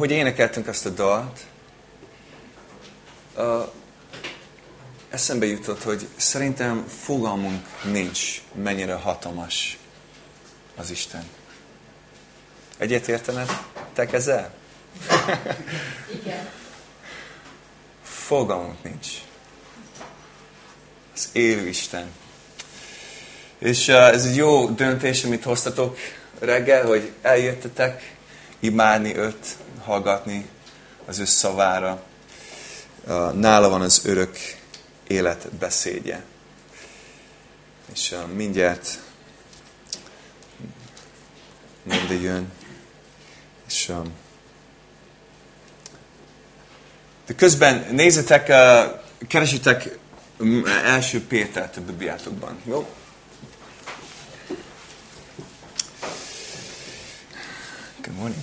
ahogy énekeltünk ezt a dalt, uh, eszembe jutott, hogy szerintem fogalmunk nincs, mennyire hatalmas az Isten. Egyet értenetek ezzel? Igen. Fogalmunk nincs. Az élő Isten. És uh, ez egy jó döntés, amit hoztatok reggel, hogy eljöttetek imádni őt, hallgatni az ő szavára. Nála van az örök élet beszédje. És mindjárt mind jön. És de közben nézzetek, keresitek első Pétert a Bibliátokban. Jó? Morning.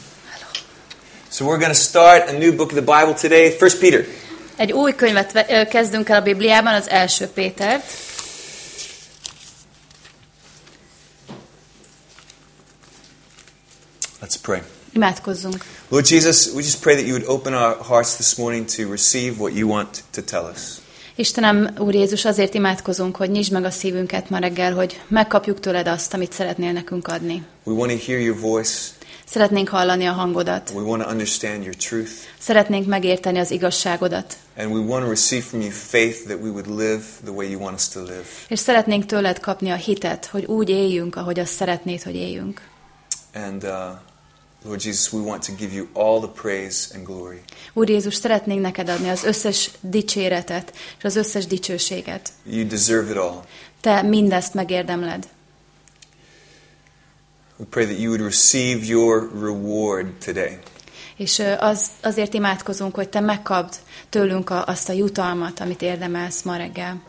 So we're going to start a new book of the Bible today, First Peter. Egy új könyvet kezdünk el a Bibliában, az első Pétert. Let's pray. Imádkozzunk. Lord Jesus, we just pray that you would open our hearts this morning to receive what you want to tell us. Istenem, Úr Jézus, azért imádkozunk, hogy nyisd meg a szívünket ma reggel, hogy megkapjuk tőled azt, amit szeretnél nekünk adni. We want to hear your voice. Szeretnénk hallani a hangodat. We want to understand your truth. Szeretnénk megérteni az igazságodat. And we want to receive from you faith that we would live the way you want us to live. És szeretnénk tőled kapni a hitet, hogy úgy éljünk, ahogy azt szeretnéd, hogy éljünk. And uh, Lord Jesus, we want to give you all the praise and glory. Úr Jézus, szeretnénk neked adni az összes dicséretet és az összes dicsőséget. You deserve it all. Te mindezt megérdemled. We pray that you would receive your reward today. És az, azért imádkozunk, hogy te megkapd tőlünk a, azt a jutalmat, amit érdemelsz ma reggel.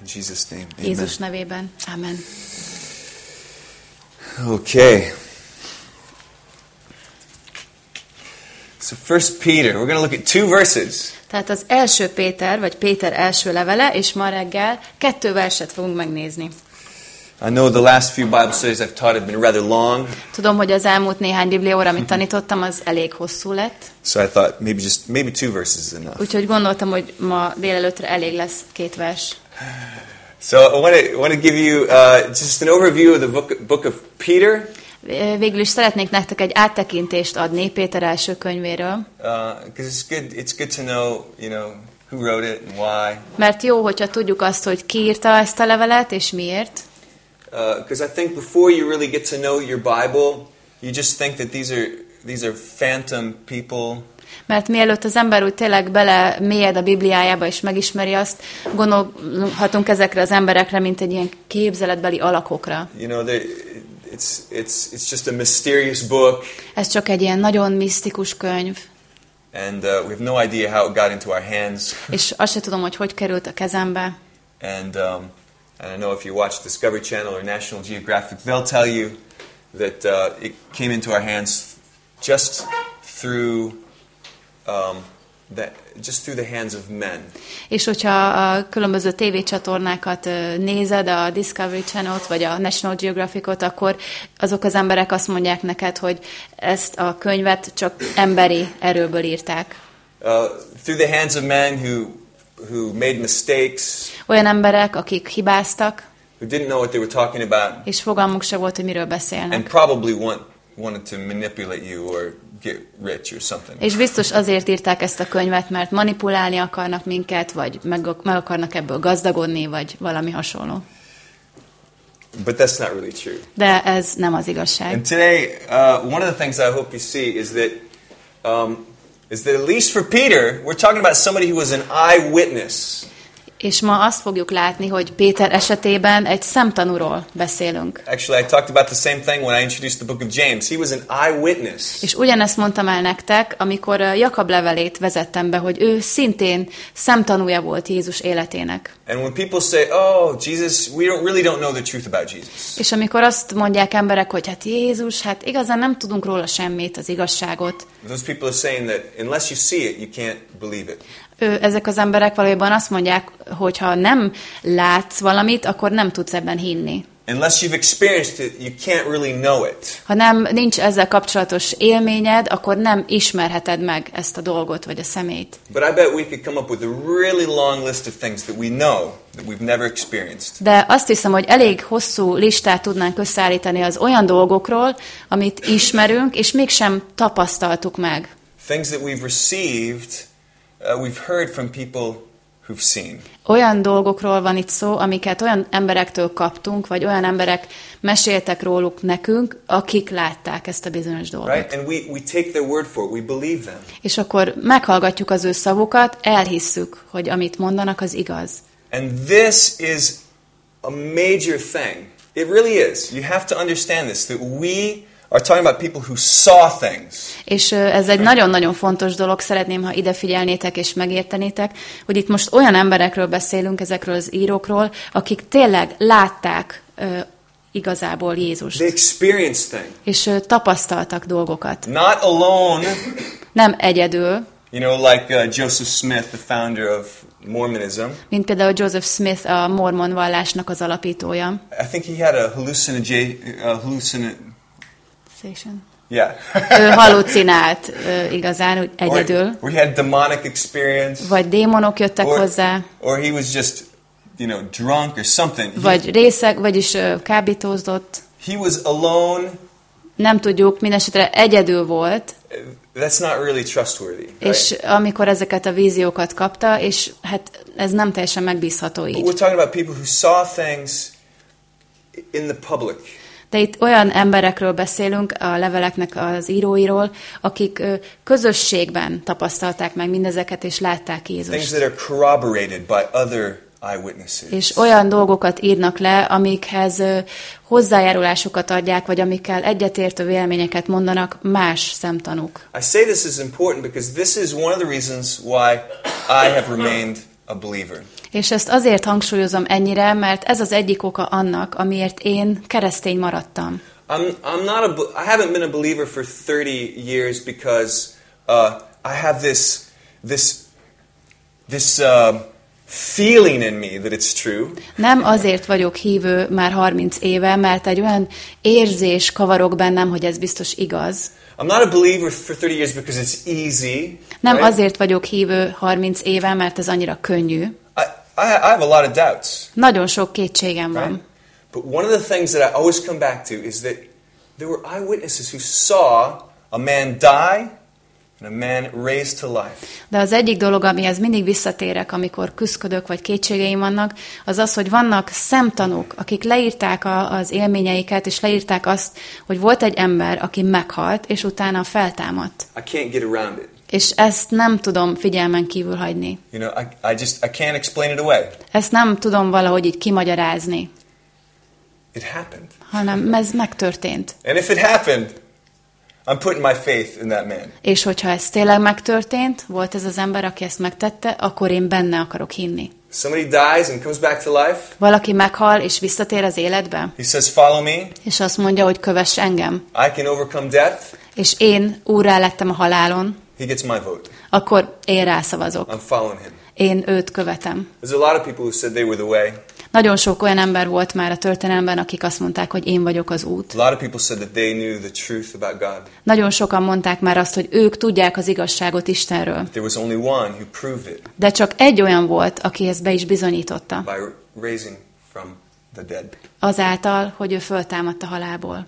In Jesus' name. Amen. Jézus nevében. Amen. Okay. So First Peter, we're going to look at two verses. Tehát az első Péter, vagy Péter első levele, és ma reggel kettő verset fogunk megnézni. I know the last few Bible studies I've taught have been rather long, Tudom, hogy az elmúlt néhány biblióra, amit tanítottam, az elég hosszú lett. so I thought maybe just maybe two verses is enough. Úgyhogy gondoltam, hogy ma délelőttre elég lesz két vers. So I want to want to give you uh, just an overview of the book book of Peter, Végül is szeretnék nektek egy áttekintést adni Péter első könyvéről, because it's good it's good to know you know who wrote it and why. mert jó, hogyha tudjuk azt, hogy ki írta ezt a levelet, és miért. Because I think before you really get to know your Bible, you just think that these are these are phantom people. Mert mielőtt az ember úgy tényleg bele mélyed a Bibliájába és megismeri azt, gondolhatunk ezekre az emberekre, mint egy ilyen képzeletbeli alakokra. You know, they, it's it's it's just a mysterious book, Ez csak egy ilyen nagyon misztikus könyv, and uh, we have no idea how it got into our hands. és azt se tudom, hogy hogy került a kezembe. And um, and I know if you watch Discovery Channel or National Geographic, they'll tell you that uh, it came into our hands just through um, the, just through the hands of men. És hogyha a különböző tévécsatornákat nézed, a Discovery Channel-t, vagy a National Geographic-ot, akkor azok az emberek azt mondják neked, hogy ezt a könyvet csak emberi erőből írták. Uh, through the hands of men who who made mistakes, Olyan emberek, akik hibáztak, who didn't know what they were talking about, és fogalmuk se volt, hogy miről and beszélnek. probably want, wanted to manipulate you or get rich or something. És biztos azért írták ezt a könyvet, mert manipulálni akarnak minket, vagy meg, meg akarnak ebből gazdagodni, vagy valami hasonló. But that's not really true. De ez nem az igazság. And today, uh, one of the things I hope you see is that, um, is that at least for Peter, we're talking about somebody who was an eyewitness. És ma azt fogjuk látni, hogy Péter esetében egy szemtanúról beszélünk. Actually, I talked about the same thing when I introduced the book of James. He was an eyewitness. És ugyanezt mondtam el nektek, amikor a Jakab levelét vezettem be, hogy ő szintén szemtanúja volt Jézus életének. And when people say, "Oh, Jesus, we don't really don't know the truth about Jesus," És amikor azt mondják emberek, hogy hát Jézus, hát igazán nem tudunk róla semmit, az igazságot, those people are saying that unless you see it, you can't believe it. Ezek az emberek valójában azt mondják, hogy ha nem látsz valamit, akkor nem tudsz ebben hinni. unless you've experienced it, you can't really know it. Ha nem nincs ezzel kapcsolatos élményed, akkor nem ismerheted meg ezt a dolgot vagy a szemét. But I bet we could come up with a really long list of things that we know that we've never experienced. De azt hiszem, hogy elég hosszú listát tudnánk összeállítani az olyan dolgokról, amit ismerünk, és mégsem tapasztaltuk meg. Things that we've received, we've heard from people who've seen. Olyan dolgokról van itt szó, amiket olyan emberektől kaptunk, vagy olyan emberek meséltek róluk nekünk, akik látták ezt a bizonyos dolgot. Right? And we, we take their word for it. We believe them. És akkor meghallgatjuk az ő szavukat, elhisszük, hogy amit mondanak, az igaz. And this is a major thing. It really is. You have to understand this that we are talking about people who saw things. És ez egy nagyon-nagyon fontos dolog, szeretném, ha ide figyelnétek és megértenétek, hogy itt most olyan emberekről beszélünk, ezekről az írókról, akik tényleg látták igazából Jézust, They experienced things. és tapasztaltak dolgokat. Not alone, Nem egyedül, you know, like uh, Joseph Smith, the founder of Mormonism. mint például Joseph Smith, a mormon vallásnak az alapítója. I think he had a hallucinogen, uh, hallucin, yeah. Ő halucinált igazán, egyedül. or, he had demonic experience. Vagy démonok jöttek or, hozzá, or he was just, you know, drunk or something. He- vagy részeg, vagyis ö, kábítózott. he was alone. Nem tudjuk, mindesetre egyedül volt, That's not really trustworthy. Right? és amikor ezeket a víziókat kapta, és hát ez nem teljesen megbízható But így. we're talking about people who saw things in the public. De itt olyan emberekről beszélünk, a leveleknek az íróiról, akik közösségben tapasztalták meg mindezeket, és látták Jézust. És olyan dolgokat írnak le, amikhez hozzájárulásokat adják, vagy amikkel egyetértő véleményeket mondanak más szemtanúk. I say this is important because this is one of the reasons why I have remained a believer. És ezt azért hangsúlyozom ennyire, mert ez az egyik oka annak, amiért én keresztény maradtam. I'm, I'm not a, I haven't been a believer for 30 years because uh, I have this, this, this uh, feeling in me that it's true. Nem azért vagyok hívő már 30 éve, mert egy olyan érzés kavarok bennem, hogy ez biztos igaz. I'm not a believer for 30 years because it's easy. Nem right? azért vagyok hívő 30 éve, mert ez annyira könnyű. I, I, have a lot of doubts. Nagyon sok kétségem Right? van. But one of the things that I always come back to is that there were eyewitnesses who saw a man die and a man raised to life. De az egyik dolog, amihez mindig visszatérek, amikor küzdködök vagy kétségeim vannak, az az, hogy vannak szemtanúk, akik leírták a, az élményeiket, és leírták azt, hogy volt egy ember, aki meghalt, és utána feltámadt. I can't get around it. És ezt nem tudom figyelmen kívül hagyni. You know, I, I just I can't explain it away. Ezt nem tudom valahogy így kimagyarázni, It happened. hanem ez megtörtént. And if it happened, I'm putting my faith in that man. És hogyha ez tényleg megtörtént, volt ez az ember, aki ezt megtette, akkor én benne akarok hinni. Somebody dies and comes back to life. Valaki meghal és visszatér az életbe, He says, "Follow me. és azt mondja, hogy kövess engem, I can overcome death." és én úrrá lettem a halálon, He gets my vote. akkor én rászavazok. I'm following him. Én őt követem. There's a lot of people who said they were the way. Nagyon sok olyan ember volt már a történelemben, akik azt mondták, hogy én vagyok az út. Nagyon sokan mondták már azt, hogy ők tudják az igazságot Istenről. De csak egy olyan volt, aki ezt be is bizonyította. Azáltal, hogy ő föltámadt a halálból.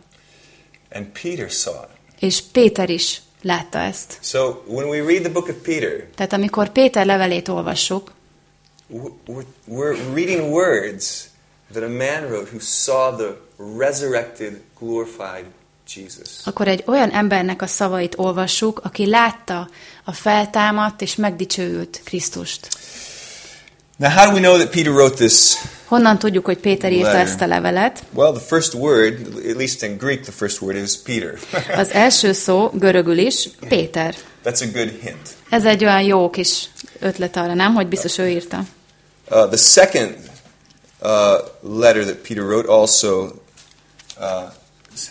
És Péter is látta ezt. So when we read the book of Peter, Tehát amikor Péter levelét olvassuk, we're reading words that a man wrote who saw the resurrected, glorified Jesus. akkor egy olyan embernek a szavait olvassuk, aki látta a feltámadt és megdicsőült Krisztust. Now, how do we know that Peter wrote this? Honnan tudjuk, hogy Péter írta ezt a levelet? Well, the first word, at least in Greek, the first word is Peter. Az első szó görögül is Péter. That's a good hint. Ez egy olyan jó kis ötlet arra, nem? Hogy biztos ő írta. Uh, the second uh, letter that Peter wrote also uh,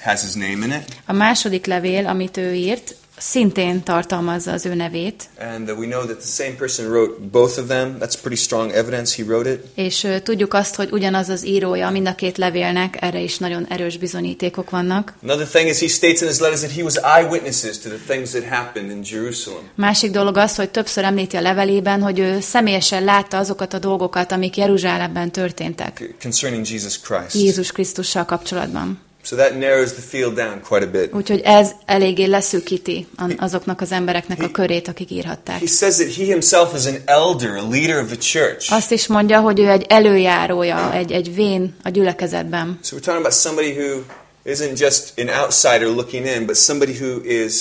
has his name in it. A második levél, amit ő írt, szintén tartalmazza az ő nevét, And uh, we know that the same person wrote both of them. That's pretty strong evidence he wrote it. és ö, tudjuk azt, hogy ugyanaz az írója mind a két levélnek, erre is nagyon erős bizonyítékok vannak. Another thing is he states in his letters that he was eyewitnesses to the things that happened in Jerusalem. Másik dolog az, hogy többször említi a levelében, hogy ő személyesen látta azokat a dolgokat, amik Jeruzsálemben történtek concerning Jesus Christ. Jézus Krisztussal kapcsolatban. So that narrows the field down quite a bit. Úgyhogy ez eléggé leszűkíti azoknak az embereknek a körét, akik írhatták. He says that he himself is an elder, a leader of the church. Azt is mondja, hogy ő egy előjárója, egy, egy vén a gyülekezetben. So we're talking about somebody who isn't just an outsider looking in, but somebody who is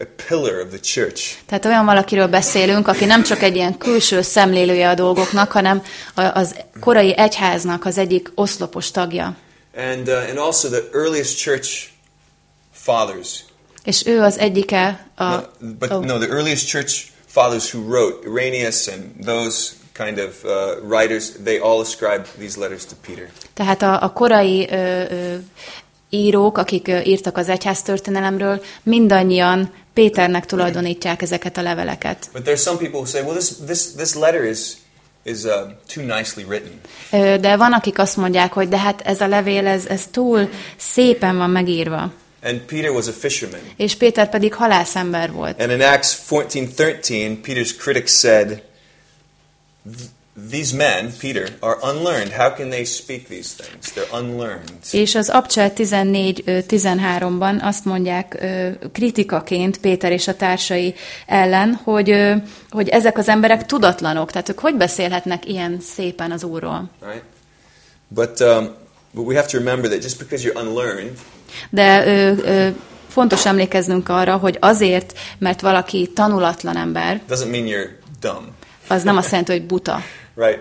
a pillar of the church. Tehát olyan valakiről beszélünk, aki nem csak egy ilyen külső szemlélője a dolgoknak, hanem a- az korai egyháznak az egyik oszlopos tagja. And, uh, and also the earliest church fathers. És ő az egyike a... No, but oh. no, the earliest church fathers who wrote, Irenaeus and those kind of uh, writers, they all ascribe these letters to Peter. Tehát a, a korai ö, ö, írók, akik ö, írtak az egyház történelemről, mindannyian Péternek tulajdonítják ezeket a leveleket. But there's some people who say, well, this, this, this letter is, is uh, too nicely written. De van, akik azt mondják, hogy de hát ez a levél, ez, ez túl szépen van megírva. And Peter was a fisherman. És Péter pedig halászember volt. And in Acts 14:13, Peter's critics said, "These men, Peter, are unlearned. How can they speak these things? They're unlearned." És az Abcsel 14-13-ban azt mondják kritikaként Péter és a társai ellen, hogy, hogy ezek az emberek tudatlanok, tehát ők hogy beszélhetnek ilyen szépen az Úrról. Right? But um, but we have to remember that just because you're unlearned De ö, ö, fontos emlékeznünk arra, hogy azért, mert valaki tanulatlan ember, doesn't mean you're dumb, az nem azt jelenti, hogy buta. Right?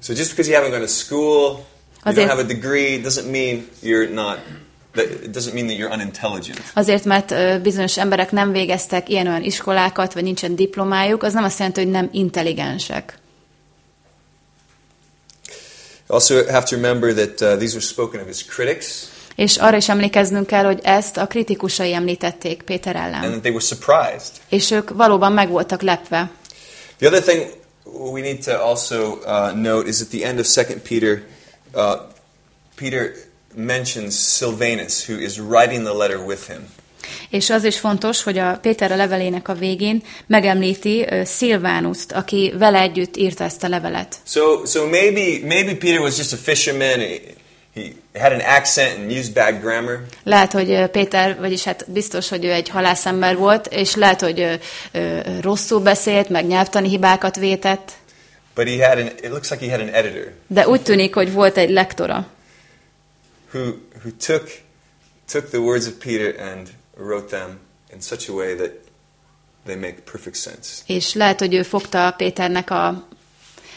So just because you haven't gone to school, you Azért- don't have a degree, doesn't mean you're not. It doesn't mean that you're unintelligent. Azért, mert bizonyos emberek nem végeztek ilyen-olyan iskolákat, vagy nincsen diplomájuk, az nem azt jelenti, hogy nem intelligensek. Also, have to remember that uh, these were spoken of his critics, És arra is emlékeznünk kell, hogy ezt a kritikusai említették Péter and ellen. that they were surprised. És ők valóban meg voltak lepve. The other thing we need to also uh, note is at the end of Second Peter, uh, Peter mentions Silvanus, who is writing the letter with him. És az is fontos, hogy a Péter a levelének a végén megemlíti ö, Szilvánuszt, aki vele együtt írta ezt a levelet. So, so maybe maybe Peter was just a fisherman. He, had an accent and used bad grammar. Lehet, hogy Péter, vagyis hát biztos, hogy ő egy halászember volt, és lehet, hogy ö, ö, rosszul beszélt, meg nyelvtani hibákat vétett, But he had an. It looks like he had an editor de úgy tűnik, hogy volt egy lektora, who who took took the words of Peter and wrote them in such a way that they make perfect sense. és lehet, hogy ő fogta Péternek a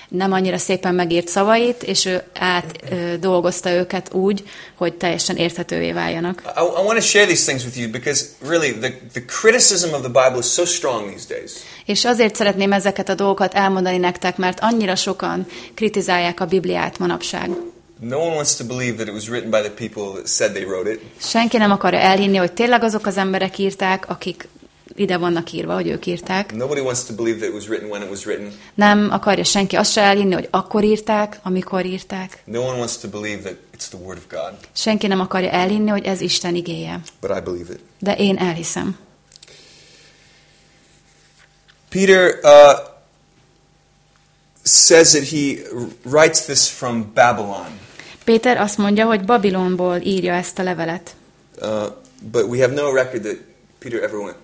nem annyira szépen megírt szavait, és ő át ö, dolgozta őket úgy, hogy teljesen érthetővé váljanak. I, I want to share these things with you because really the, the criticism of the Bible is so strong these days. És azért szeretném ezeket a dolgokat elmondani nektek, mert annyira sokan kritizálják a Bibliát manapság. No one wants to believe that it was written by the people that said they wrote it. Senki nem akarja elhinni, hogy tényleg azok az emberek írták, akik ide vannak írva, hogy ők írták. Nobody wants to believe that it was written when it was written. Nem akarja senki azt se elhinni, hogy akkor írták, amikor írták. No one wants to believe that it's the Word of God. Senki nem akarja elhinni, hogy ez Isten igéje. But I believe it. De én elhiszem. Peter uh, says that he writes this from Babylon. Péter azt mondja, hogy Babilonból írja ezt a levelet. Uh, but we have no record that Peter ever went,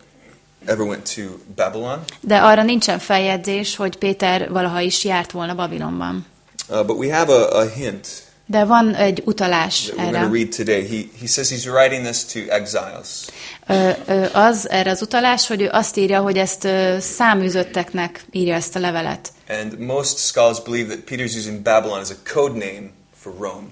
ever went to Babylon. De arra nincsen feljegyzés, hogy Péter valaha is járt volna Babilonban. Uh, but we have a, a hint De van egy utalás that we're erre. going to read today. He, he says he's writing this to exiles. Ö, ö, az erre az utalás, hogy ő azt írja, hogy ezt ö, száműzötteknek írja ezt a levelet. And most scholars believe that Peter's using Babylon as a code name for Rome.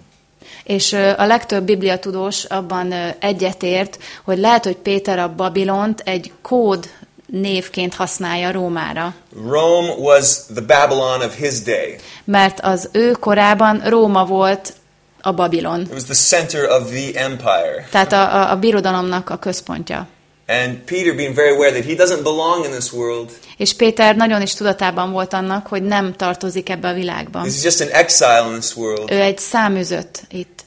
És a legtöbb bibliatudós abban egyetért, hogy lehet, hogy Péter a Babilont egy kód névként használja Rómára. Rome was the Babylon of his day. Mert az ő korában Róma volt a Babilon. It was the center of the empire. Tehát a, a, a birodalomnak a központja. And Peter being very aware that he doesn't belong in this world. És Péter nagyon is tudatában volt annak, hogy nem tartozik ebbe a világba. He's just an exile in this world. Ő egy száműzött itt.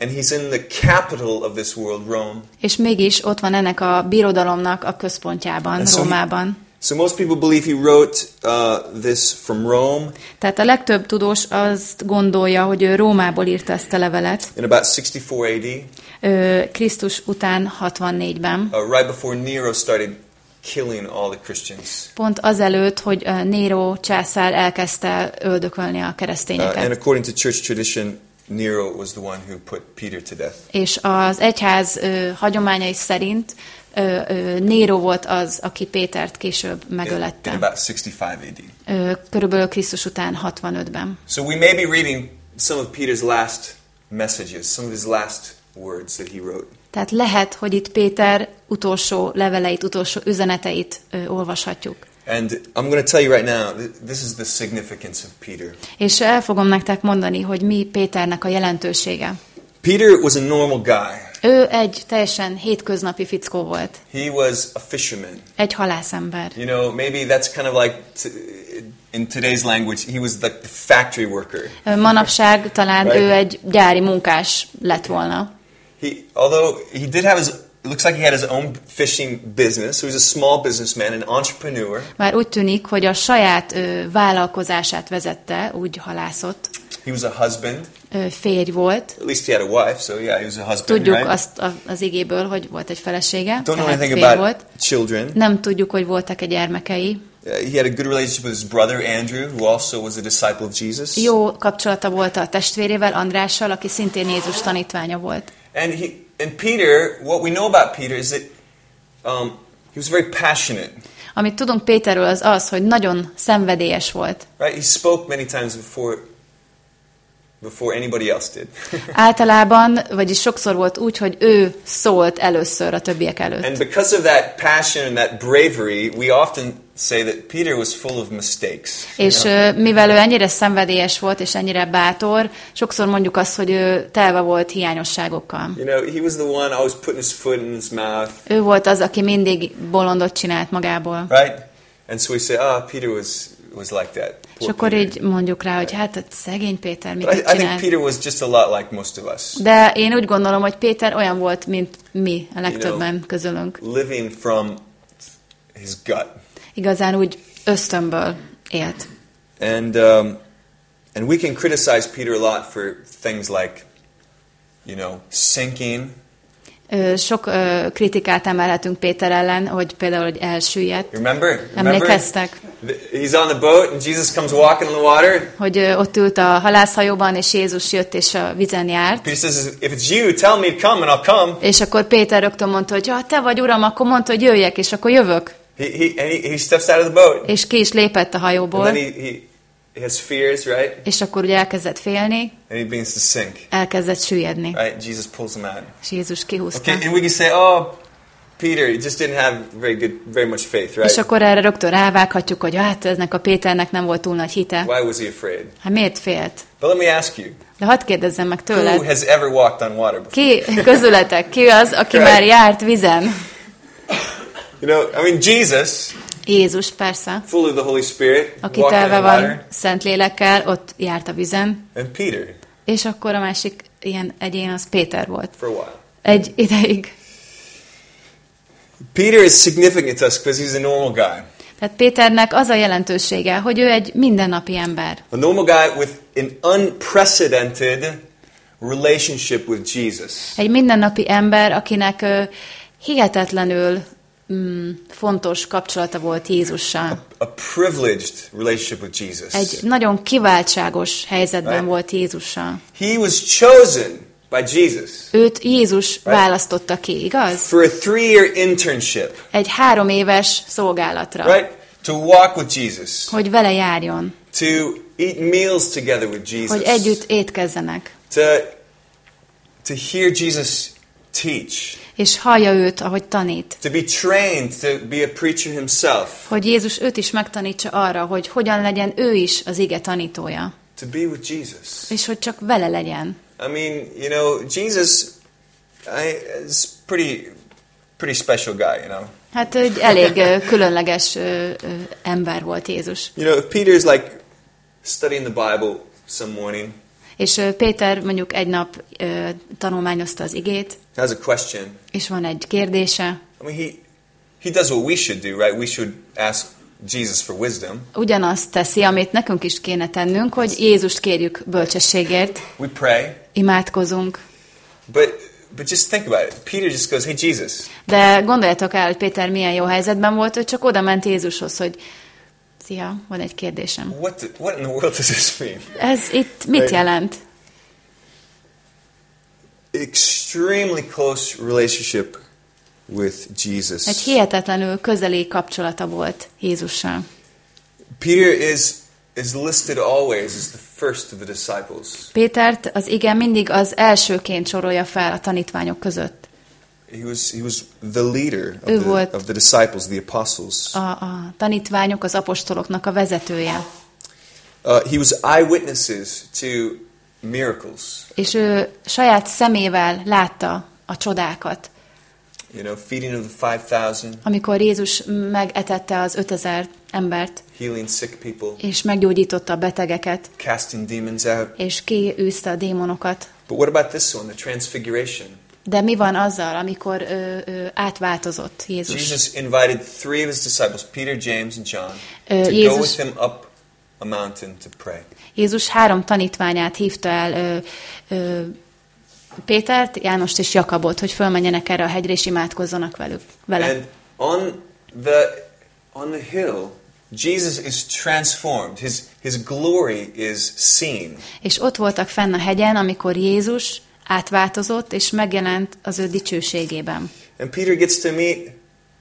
And he's in the capital of this world, Rome. És mégis ott van ennek a birodalomnak a központjában, And so he- Rómában. So most people believe he wrote uh, this from Rome Tehát a legtöbb tudós azt gondolja, hogy ő Rómából írta ezt a levelet, in about 64 AD, ö, Krisztus után 64-ben. uh, right before Nero started killing all the Christians. Pont azelőtt, hogy ö, Néró császár elkezdte öldökölni a Uh, and keresztényeket. according to church tradition, Nero was the one who put Peter to death. És az egyház ö, hagyományai szerint ö, ö, Néró volt az, aki Pétert később In, in megölette. about 65 AD. Ö, körülbelül Krisztus után 65-ben. So we may be reading some of Peter's last messages, some of his last words that he wrote. Tehát lehet, hogy itt Péter utolsó leveleit, utolsó üzeneteit ö, olvashatjuk. And I'm going to tell you right now, th- this is the significance of Peter. És el fogom nektek mondani, hogy mi Péternek a jelentősége. Peter was a normal guy. Ő egy teljesen hétköznapi fickó volt. He was a fisherman. Egy halászember. You know, maybe that's kind of like, in today's language, he was the factory worker. Manapság talán Right. ő egy gyári munkás lett volna. He, although he did have his, it looks like he had his own fishing business. So he was a small businessman, an entrepreneur. Már úgy tűnik, hogy a saját ö, vállalkozását vezette, úgy halászott. He was a husband. Férj volt. At least he had a wife, so yeah, he was a husband, Tudjuk right? azt a- az igéből, hogy volt egy felesége, Don't tehát férj about volt. children. Nem tudjuk, hogy voltak-e gyermekei. Uh, he had a good relationship with his brother Andrew, who also was a disciple of Jesus. Jó kapcsolata volt a testvérével, Andrással, aki szintén Jézus tanítványa volt. And he and Peter, what we know about Peter is that um, he was very passionate. Amit tudunk Péterről az az, hogy nagyon szenvedélyes volt. Right? He spoke many times before before anybody else did. Általában, vagyis sokszor volt úgy, hogy ő szólt először a többiek előtt. and because of that passion and that bravery, we often say that Peter was full of mistakes. És ö, mivel ő ennyire szenvedélyes volt, és ennyire bátor, sokszor mondjuk azt, hogy ő telve volt hiányosságokkal. You know, he was the one always putting his foot in his mouth, Ő volt az, aki mindig bolondot csinált magából. right? And so we say, ah, Peter was was like that. És akkor Peter. így mondjuk rá, hogy hát szegény Péter, mit I, I think? Peter was just a lot like most of us, De én úgy gondolom, hogy Péter olyan volt, mint mi, a legtöbben közülünk. living from his gut. Igazán úgy ösztönből élt. And um, and we can criticize Peter a lot for things like, you know, sinking, Sok ö, kritikát emelhetünk Péter ellen, hogy például, hogy elsüllyedt. You remember? Remember? Emlékeztek, He's on the boat and Jesus comes walking on the water. hogy ott ült a halászhajóban, és Jézus jött, és a vizen járt. Peter says, "If it's you, tell me to come, and I'll come." És akkor Péter rögtön mondta, hogy ha te vagy uram, akkor mondta, hogy jöjjek, és akkor jövök. He, he, and he, he steps out of the boat, És ki is lépett a and hajóból, then he, he, he has fears, right? és akkor ugye elkezdett félni, And he begins to sink. elkezdett süllyedni. Right? Jesus pulls him out. És Jézus kihúzta. Okay, and we can say, "Oh, Peter, just didn't have very good, very much faith, right? És akkor erre rögtön rávághatjuk, hogy hát eznek a Péternek nem volt túl nagy hite. Why was he afraid?" Hát miért félt? But let me ask you: De hadd kérdezzem meg Who tőled, has ever walked on water before? ki közületek, ki az, aki Right. már járt vizen? You know, I mean, Jesus, Jézus, persze, full of the Holy Spirit, aki telve van szent lélekkel, ott járt a vizen, and Peter és akkor a másik ilyen egyén az Péter volt. for a while. Egy ideig. Peter is significant to us because he's a normal guy. Tehát Péternek az a jelentősége, hogy ő egy mindennapi ember. A normal guy with an unprecedented relationship with Jesus. Egy mindennapi ember, akinek ö, hihetetlenül mm, fontos kapcsolata volt Jézussal. A privileged relationship with Jesus. Egy nagyon kiváltságos helyzetben Right. volt Jézussal. He was chosen by Jesus. Őt Jézus választotta ki, igaz? for a three-year internship, Egy három éves szolgálatra, right? To walk with Jesus, hogy vele járjon, to eat meals together with Jesus, hogy együtt étkezzenek, to to hear Jesus teach, és hallja őt, ahogy tanít. to be trained to be a preacher himself, Hogy Jézus őt is megtanítsa arra, hogy hogyan legyen ő is az ige tanítója, to be with Jesus. és hogy csak vele legyen. I mean, you know, Jesus I, is pretty pretty special guy, you know. Hát egy elég különleges ember volt Jézus. You know, if Peter's like studying the Bible some morning, És Péter mondjuk egy nap ö, tanulmányozta az igét, has a question. és van egy kérdése. I mean, he he does what we should do, right? We should ask Jesus for wisdom. Ugyanazt teszi, amit nekünk is kéne tennünk, hogy Jézust kérjük bölcsességért, We pray, imádkozunk. but but just think about it. Peter just goes, "Hey, Jesus, De gondoljatok el, hogy Péter milyen jó helyzetben volt, hogy csak oda ment Jézushoz, hogy Szia, van egy kérdésem. what the, what in the world does this mean?" Ez itt mit Right. jelent? Extremely close relationship with Jesus. Egy hihetetlenül közeli kapcsolata volt Jézussal. Peter is is listed always as the first of the disciples. Pétert az igen mindig az elsőként sorolja fel a tanítványok között. He was he was the leader of Ő the, of the disciples, the apostles. A, a tanítványok, az apostoloknak a vezetője. Uh, he was eyewitnesses to miracles. És ő saját szemével látta a csodákat. You know, feeding of the five thousand, Amikor Jézus megetette az 5000 embert, healing sick people, és meggyógyította a betegeket, casting demons out. és kiűzte a démonokat. But what about this one, the transfiguration? De mi van azzal, amikor ö, ö, átváltozott Jézus? Jesus invited three of his disciples, Peter, James, and John, to go Jézus- with him up a mountain to pray. Jézus három tanítványát hívta el, ö, ö, Pétert, Jánost és Jakabot, hogy fölmenjenek erre a hegyre, és imádkozzanak velük, vele. And on the on the hill, Jesus is transformed. His his glory is seen. És ott voltak fenn a hegyen, amikor Jézus átváltozott, és megjelent az ő dicsőségében. And Peter gets to meet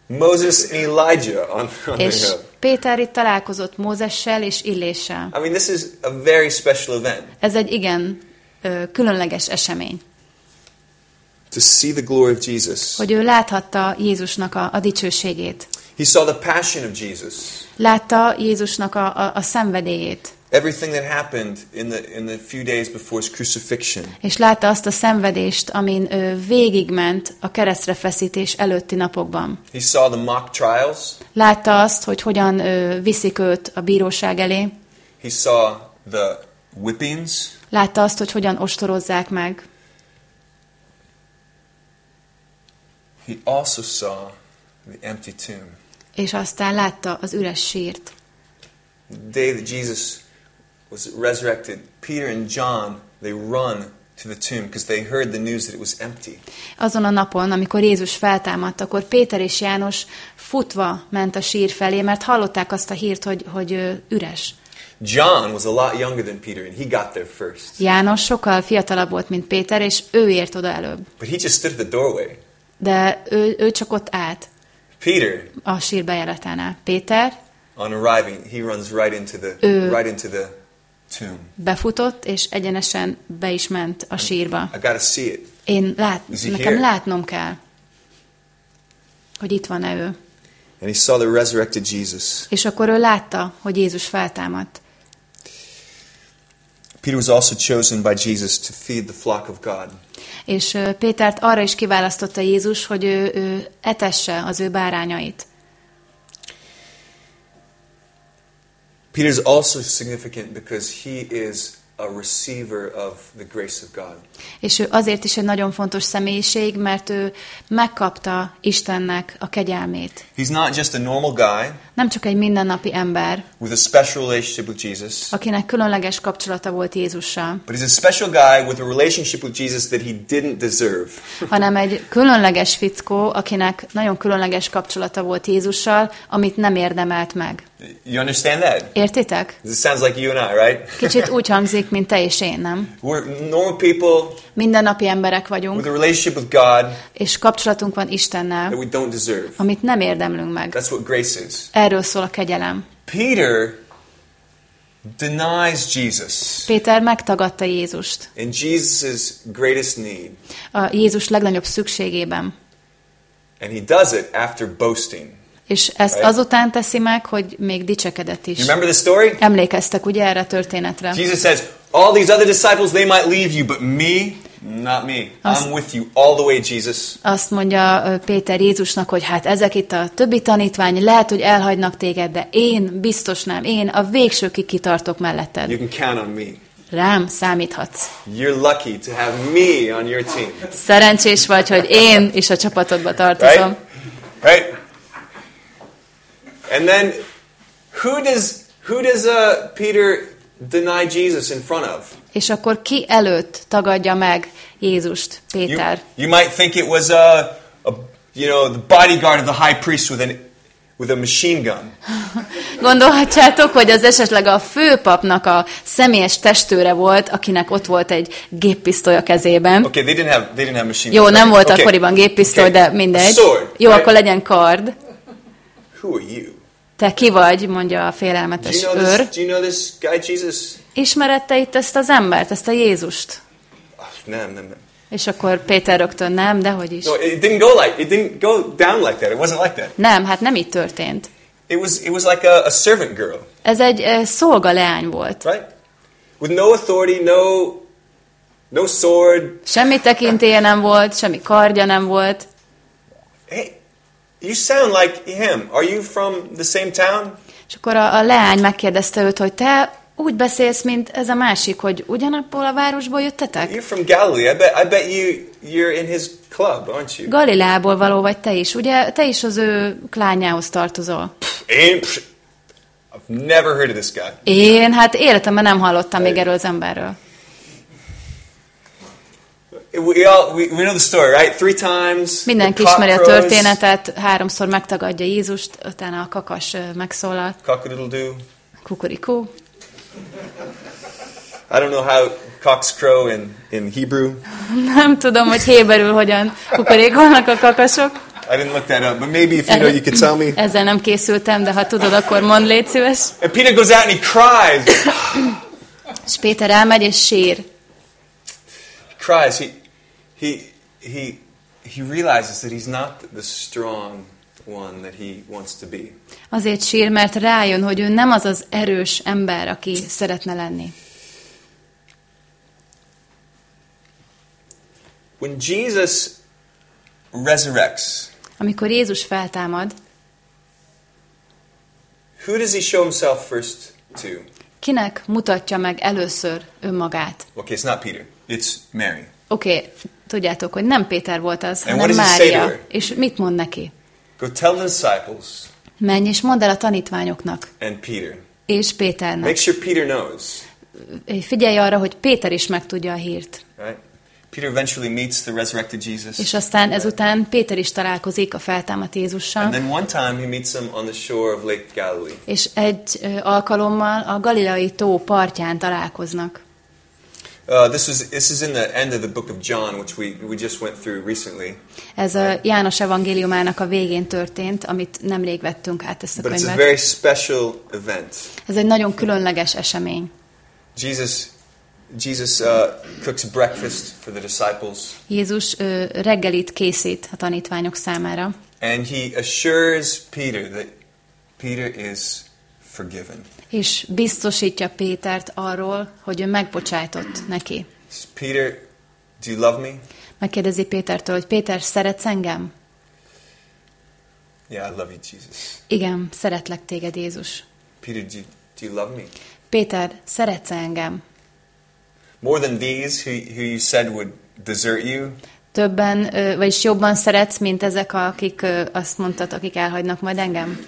Moses and Elijah on, on the És hill. Péter itt találkozott Mózessel és Illéssel. I mean, this is a very special event Ez egy igen különleges esemény, to see the glory of Jesus. hogy ő láthatta Jézusnak a, a dicsőségét. He saw the passion of Jesus. Látta Jézusnak a, a, a szenvedélyét, Everything that happened in the in the few days before his crucifixion. és látta azt a szenvedést, amin ő végigment a keresztre feszítés előtti napokban. He saw the mock trials. Látta azt, hogy hogyan ö, viszik őt a bíróság elé. He saw the whippings. Látta azt, hogy hogyan ostorozzák meg. He also saw the empty tomb. És aztán látta az üres sírt. The day that Jesus was resurrected, Peter and John, they run to the tomb because they heard the news that it was empty. Azon a napon, amikor Jézus feltámadt, akkor Péter és János futva ment a sír felé, mert hallották azt a hírt, hogy, hogy üres. John was a lot younger than Peter and he got there first. János sokkal fiatalabb volt, mint Péter, és ő ért oda előbb. But he just stood at the doorway. De ő, ő csak ott állt Peter, a sír bejáratánál. Péter on arriving, he runs right into the Ö- right into the tomb. befutott, és egyenesen be is ment a sírba. I got to see it. Én lát, Is he nekem here? látnom kell, hogy itt van-e ő. And he saw the resurrected Jesus. És akkor ő látta, hogy Jézus feltámadt. Peter was also chosen by Jesus to feed the flock of God. És Pétert arra is kiválasztotta Jézus, hogy ő, ő etesse az ő bárányait. Peter is also significant because he is a receiver of the grace of God. És ő azért is egy nagyon fontos személyiség, mert ő megkapta Istennek a kegyelmét. He's not just a normal guy Nem csak egy mindennapi ember, with a special relationship with Jesus, akinek különleges kapcsolata volt Jézussal, but he's a special guy with a relationship with Jesus that he didn't deserve. hanem egy különleges fickó, akinek nagyon különleges kapcsolata volt Jézussal, amit nem érdemelt meg. You understand that? Értitek? This sounds like you and I, right? Kicsit úgy hangzik, mint te és én, nem? We're normal people Mindennapi emberek with vagyunk, a relationship with God és kapcsolatunk van that Istennel, we don't deserve. amit nem érdemlünk meg. That's what grace is. Erről szól a kegyelem. Peter denies Jesus Péter megtagadta Jézust in Jesus' greatest need, a Jézus legnagyobb szükségében. and he does it after boasting. És ezt Right. azután teszi meg, hogy még dicsekedett is. You remember the story? Emlékeztek ugye erre a történetre? Jesus says, All these other disciples, they might leave you, but me, Not me. Azt- I'm with you all the way, Jesus. Azt mondja Péter Jézusnak, hogy hát ezek itt a többi tanítvány, lehet, hogy elhagynak téged, de én biztos nem. Én a végsőkig kitartok melletted. You can count on me. Rám számíthatsz. You're lucky to have me on your team. Szerencsés vagy, hogy én is a csapatodba tartozom. Right? Right? And then who does who does uh, Peter deny Jesus in front of? És akkor ki előtt tagadja meg Jézust, You, Péter? you might think it was a, a you know the bodyguard of the high priest with an with a machine gun. Gondolhatjátok, hogy az esetleg a főpapnak a személyes testőre volt, akinek ott volt egy géppisztoly a kezében. Okay, they didn't have they didn't have machine Jó, guns. nem volt okay. akkoriban géppisztoly, Okay. de mindegy. Sword, Jó, right? akkor legyen kard. Who are you? Te ki vagy, mondja a Do félelmetes you know this? őr. Do you know this guy Jesus? Ismered te itt ezt az embert, ezt a Jézust? Oh, nem, nem, nem. És akkor Péter rögtön nem, de hogy is. No, it didn't go like it didn't go down like that. It wasn't like that. Nem, hát nem így történt. It was it was like a, a servant girl, Ez egy eh, szolga leány volt. right? With no authority, no no sword. Semmi tekintélye nem volt, semmi kardja nem volt. Hey, you sound like him. Are you from the same town? És akkor a, a leány megkérdezte őt, hogy te úgy beszélsz, mint ez a másik, hogy ugyanabból a városból jöttetek? You're from Galilee. I bet I bet you you're in his club, aren't you? Galileából való vagy te is, ugye? Te is az ő klányához tartozol. Psh, I've never heard of this guy. Én hát életemben nem hallottam még erről az emberről. We all we, we know the story, right? Three times. Mindenki ismeri a történetet, háromszor megtagadja Jézust, utána a kakas megszólal. Cock-a-doodle-doo. Kukurikú. I don't know how cocks crow in, in Hebrew. Nem tudom, hogy héberül hogyan kukorékolnak a kakasok. I didn't look that up, but maybe if you know, you could tell me. Ezzel nem készültem, de ha tudod, akkor mondd, légy szíves. And Peter goes out and he cries. És Péter elmegy és sír. he cries. He, he, he, he realizes that he's not the strong one that he wants to be. Azért sír, mert rájön, hogy ő nem az az erős ember, aki szeretne lenni. When Jesus resurrects, Amikor Jézus feltámad, who does he show himself first to? kinek mutatja meg először önmagát? Okay, it's not Peter. It's Mary. Oké, okay, tudjátok, hogy nem Péter volt az, And hanem Mária. És mit mond neki? Go tell the disciples Menj és mondd el a tanítványoknak, and Peter. és Péternek. Make sure Peter knows. Figyelj arra, hogy Péter is megtudja a hírt. Right? Peter eventually meets the resurrected Jesus. És aztán ezután Péter is találkozik a feltámadt And Jézussal, then one time he meets him on the shore of Lake Galilee. és egy alkalommal a Galileai tó partján találkoznak. Uh, this was this is in the end of the book of John, which we, we just went through recently. Ez a János evangéliumának a végén történt, amit nemrég vettünk át ezt a But it's a könyvet. very special event. Ez egy nagyon különleges esemény. Jesus Jesus uh, cooks breakfast for the disciples, Jézus ö, reggelit készít a tanítványok számára, and he assures Peter that Peter is forgiven. És biztosítja Pétert arról, hogy ő megbocsájtott neki. Peter, do you love me? Megkérdezi Pétertől, hogy Péter, szeretsz engem? Yeah, I love you, Jesus. Igen, szeretlek téged, Jézus. Peter, do you, do you love me? Péter, szeretsz engem? More than these who, who you said would desert you? Többen, vagyis jobban szeretsz, mint ezek, akik azt mondtad, akik elhagynak majd engem?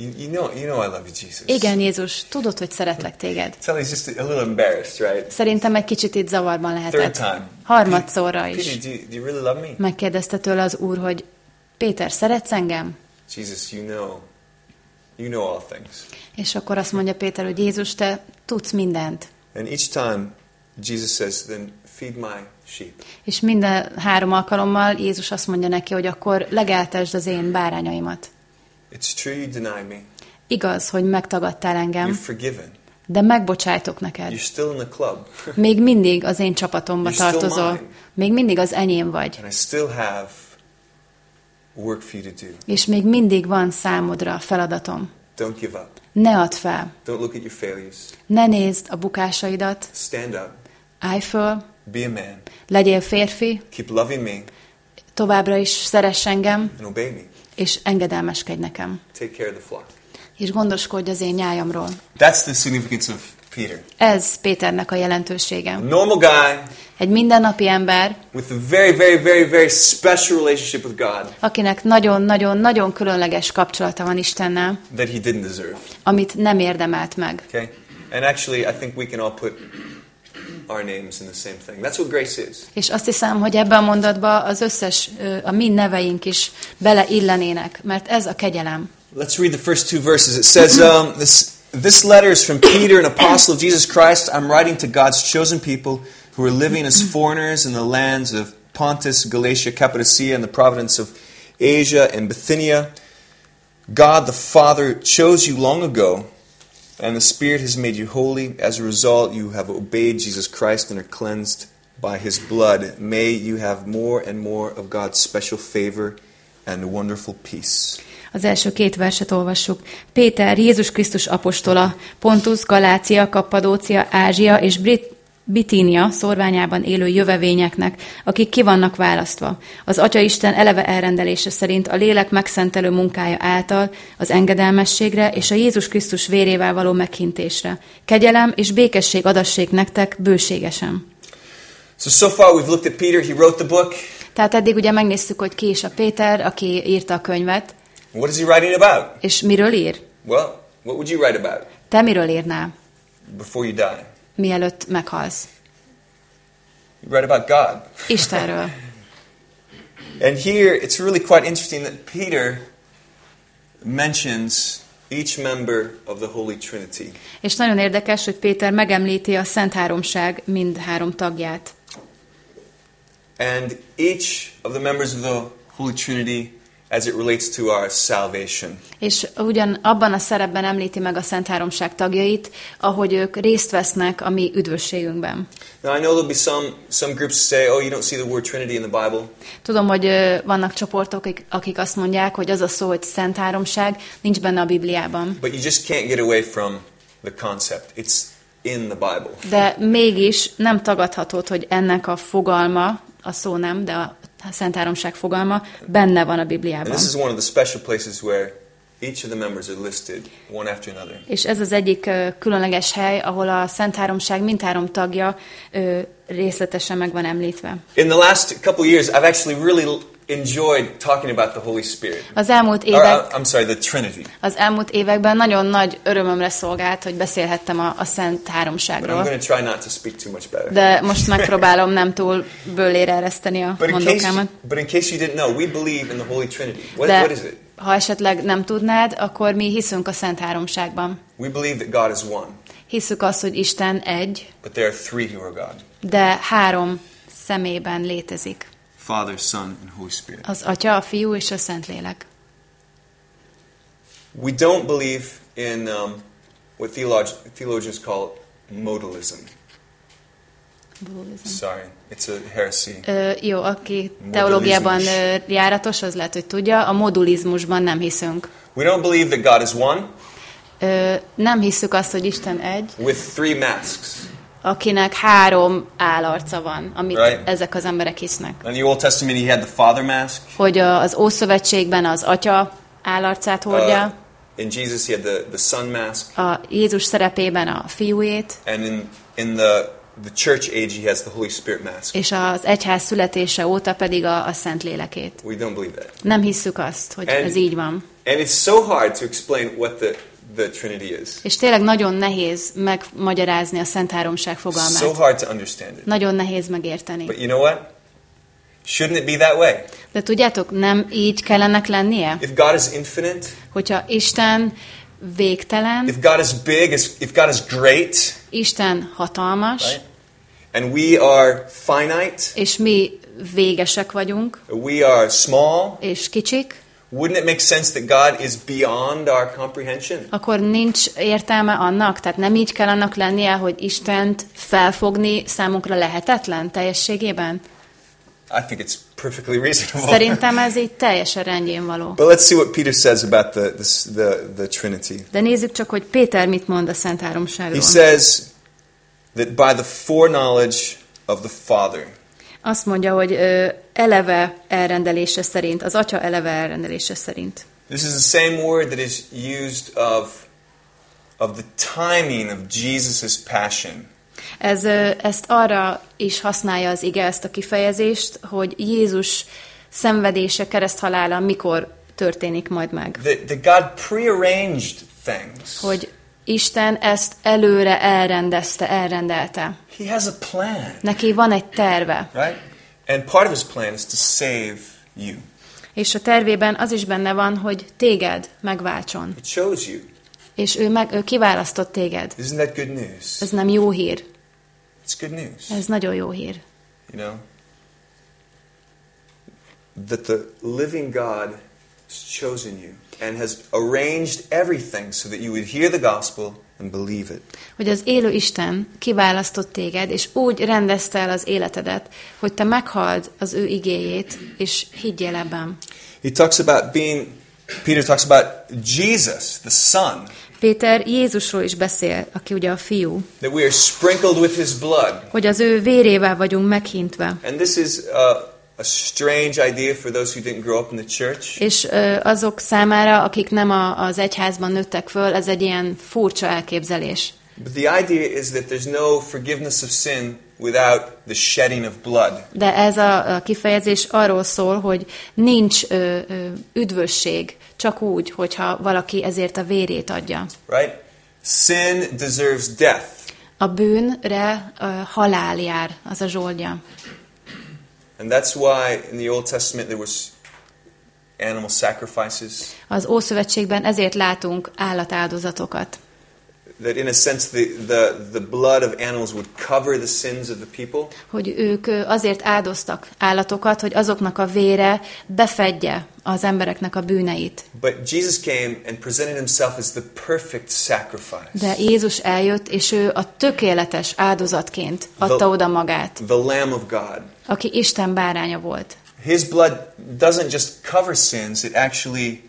You, you know, you know I love you, Jesus. Igen, Jézus, tudod, hogy szeretlek téged. Just a little embarrassed, right? Szerintem egy kicsit itt zavarban Third lehetett. time. Harmadszorra Peter, is. do you, do you really love me? Megkérdezte tőle az úr, hogy Péter, szeretsz engem? Jesus, you know, you know all things. És akkor azt mondja Péter, hogy Jézus, te tudsz mindent. And each time Jesus says, then feed my sheep. És minden három alkalommal Jézus azt mondja neki, hogy akkor legeltesd az én bárányaimat. It's true you denied me. Igaz, hogy megtagadtál engem, You're forgiven. de megbocsájtok neked. You're still in the club. Még mindig az én csapatomba You're tartozol. Még mindig az enyém vagy. and I still have work for you to do. És még mindig van számodra feladatom. Don't give up. Ne add fel. Don't look at your failures. Ne nézd a bukásaidat. Stand up. Állj föl. be a man, legyél férfi, keep loving me, továbbra is szeress engem, and obey me. És engedelmeskedj nekem. Take care of the flock. És gondoskodj az én nyájamról. That's the significance of Peter. Ez Péternek a jelentősége. A normal guy Egy mindennapi ember, with a very, very, very, very special relationship with God akinek nagyon-nagyon-nagyon különleges kapcsolata van Istennel, that he didn't deserve. amit nem érdemelt meg. Okay? And actually, I think we can all put our names in the same thing. That's what grace is. És azt hiszem, hogy ebben a mondatban az összes, a mi neveink is beleillenének, mert ez a kegyelem. Let's read the first two verses. It says, um, this, this letter is from Peter, an apostle of Jesus Christ. I'm writing to God's chosen people who are living as foreigners in the lands of Pontus, Galatia, Cappadocia, and the province of Asia and Bithynia. God the Father chose you long ago, and the Spirit has made you holy. As a result, you have obeyed Jesus Christ and are cleansed by his blood. May you have more and more of God's special favor and wonderful peace. Az első két verset olvassuk. Péter, Jézus Krisztus apostola, Pontus, Galácia, Kappadócia, Ázsia és Brit Bitínia szorványában élő jövevényeknek, akik ki vannak választva. Az Atya Isten eleve elrendelése szerint a lélek megszentelő munkája által az engedelmességre és a Jézus Krisztus vérével való meghintésre. Kegyelem és békesség adassék nektek bőségesen. So, so far we've looked at Peter. He wrote the book. Tehát eddig ugye megnéztük, hogy ki is a Péter, aki írta a könyvet, What is he writing about? és miről ír? Well, what would you write about Te miről írnál, before you die? Mielőtt meghalsz? You write about God. Istenről. And here it's really quite interesting that Peter mentions each member of the Holy Trinity. És nagyon érdekes, hogy Péter megemlíti a Szent Háromság mind három tagját. And each of the members of the Holy Trinity as it relates to our salvation. És ugyan abban a szerepben említi meg a Szent Háromság tagjait, ahogy ők részt vesznek a mi üdvösségünkben. Now I know there'll be some some groups say, "Oh, you don't see the word Trinity in the Bible." Tudom, hogy vannak csoportok, akik, akik azt mondják, hogy az a szó, hogy Szent Háromság, nincs benne a Bibliában. But you just can't get away from the concept. It's in the Bible. De mégis nem tagadhatod, hogy ennek a fogalma, a szó nem, de a Szent Háromság fogalma benne van a Bibliában. this is one of the special places where each of the members are listed one after another. És ez az egyik különleges hely, ahol a Szent Háromság mindhárom tagja részletesen meg van említve. In the last couple years, I've actually really enjoyed talking about the Holy Spirit. Az elmúlt Or, évek, uh, I'm sorry, the Trinity. az elmúlt években nagyon nagy örömömre szolgált, hogy beszélhettem a, a Szent But I'm Háromságról. going to try not to speak too much better. De most megpróbálom nem túl bőlére ereszteni a But case, but in case you didn't know, we believe in the Holy Trinity. What, De what is it? ha esetleg nem tudnád, akkor mi hiszünk a Szent Háromságban. We believe that God is one, Hiszük azt, hogy Isten egy, but there are three who are God de három szemében létezik. Father, Son, and Holy Spirit. Az Atya, a Fiú és a Szentlélek. We don't believe in um, what theolog- theologians call modalism. Sorry, it's a heresy. Ö, jó, aki teológiában ö, járatos, az lehet, hogy tudja, a modulizmusban nem hiszünk. We don't believe that God is one Ö, nem hiszük azt, hogy Isten egy, with three masks. Akinek három állarca van, amit Right. ezek az emberek hisznek. In the Old Testament, he had the Father mask. Hogy az Ószövetségben az Atya állarcát hordja, Uh, in Jesus, he had the, the Son mask. a Jézus szerepében a fiújét, And in, in the, the church age, he has the Holy Spirit mask. és az egyház születése óta pedig a, a Szent Lélekét. We don't believe that. Nem hisszük azt, hogy And- ez így van. And it's so hard to explain what the, the Trinity is. És tényleg nagyon nehéz megmagyarázni a Szent Háromság So fogalmát. hard to understand it. Nagyon nehéz megérteni. But you know what? Shouldn't it be that way? De tudjátok, nem így kellenek lennie? If God is infinite, Hogyha Isten végtelen, if God is big, if God is great, Isten hatalmas, right? And we are finite, és mi végesek vagyunk, we are small, és kicsik, wouldn't it make sense that God is beyond our comprehension? akkor nincs értelme annak, tehát nem így kell annak lennie, hogy Istent felfogni számunkra lehetetlen teljességében? I think it's perfectly reasonable. Szerintem ez így teljesen rendjén való. But let's see what Peter says about the, this, the, the Trinity. De nézzük csak, hogy Péter mit mond a Szent He Háromságról. says that by the foreknowledge of the Father. Azt mondja, hogy eleve elrendelése szerint, az atya eleve elrendelése szerint. This is the same word that is used of, of the timing of Jesus' passion. Ez, ezt arra is használja az ige, ezt a kifejezést, hogy Jézus szenvedése, kereszthalála mikor történik majd meg. That, that God prearranged things. Hogy Isten ezt előre elrendezte, elrendelte. He has a plan, Neki van egy terve, right? And part of his plan is to save you. és a tervében az is benne van, hogy téged megváltson. He chose you. És ő, meg, ő kiválasztott téged. Isn't that good news? Ez nem jó hír. It's good news. Ez nagyon jó hír. You know? That the living God chosen you and has arranged everything so that you would hear the gospel and believe it. Hogy az élő Isten kiválasztott téged, és úgy rendezte el az életedet, hogy te meghald az ő igéjét, és higgyél ebben. He talks about being, Peter talks about Jesus, the Son, Péter Jézusról is beszél, aki ugye a fiú, that we are sprinkled with his blood. hogy az ő vérével vagyunk meghintve. And this is uh, a strange idea for those who didn't grow up in the church. És azok számára, akik nem a, az egyházban nőttek föl, ez egy ilyen furcsa elképzelés. But the idea is that there's no forgiveness of sin without the shedding of blood. De ez a kifejezés arról szól, hogy nincs ö, ö, üdvösség, csak úgy, hogyha valaki ezért a vérét adja. Right? Sin deserves death. A bűnre ö, halál jár, az a zsoldja. And that's why in the Old Testament there was animal sacrifices. Az Ószövetségben ezért látunk állatáldozatokat. That in a sense the, the, the blood of animals would cover the sins of the people. Hogy ők azért áldoztak állatokat, hogy azoknak a vére befedje az embereknek a bűneit. But Jesus came and presented himself as the perfect sacrifice. De Jézus eljött, és ő a tökéletes áldozatként adta The- oda magát, The Lamb of God. aki Isten báránya volt. His blood doesn't just cover sins, it actually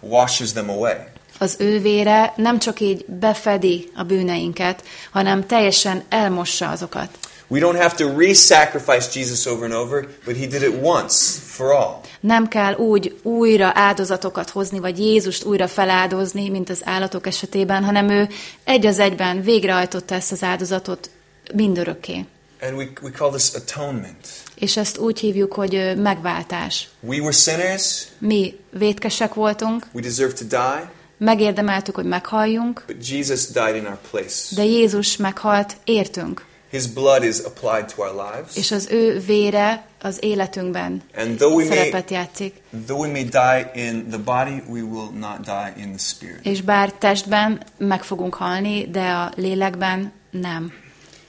washes them away. Az ő vére nem csak így befedi a bűneinket, hanem teljesen elmossa azokat. We don't have to re-sacrifice Jesus over and over, but he did it once for all. Nem kell úgy újra áldozatokat hozni, vagy Jézust újra feláldozni, mint az állatok esetében, hanem ő egy az egyben végrehajtotta ezt az áldozatot mindörökké. And we, we call this atonement. És ezt úgy hívjuk, hogy megváltás. We were sinners, Mi vétkesek voltunk, we deserve to die, megérdemeltük, hogy meghalljunk, but Jesus died in our place. de Jézus meghalt értünk, His blood is applied to our lives. és az ő vére az életünkben And though we may, szerepet játszik. though we may die in the body, we will not die in the spirit. És bár testben meg fogunk halni, de a lélekben nem.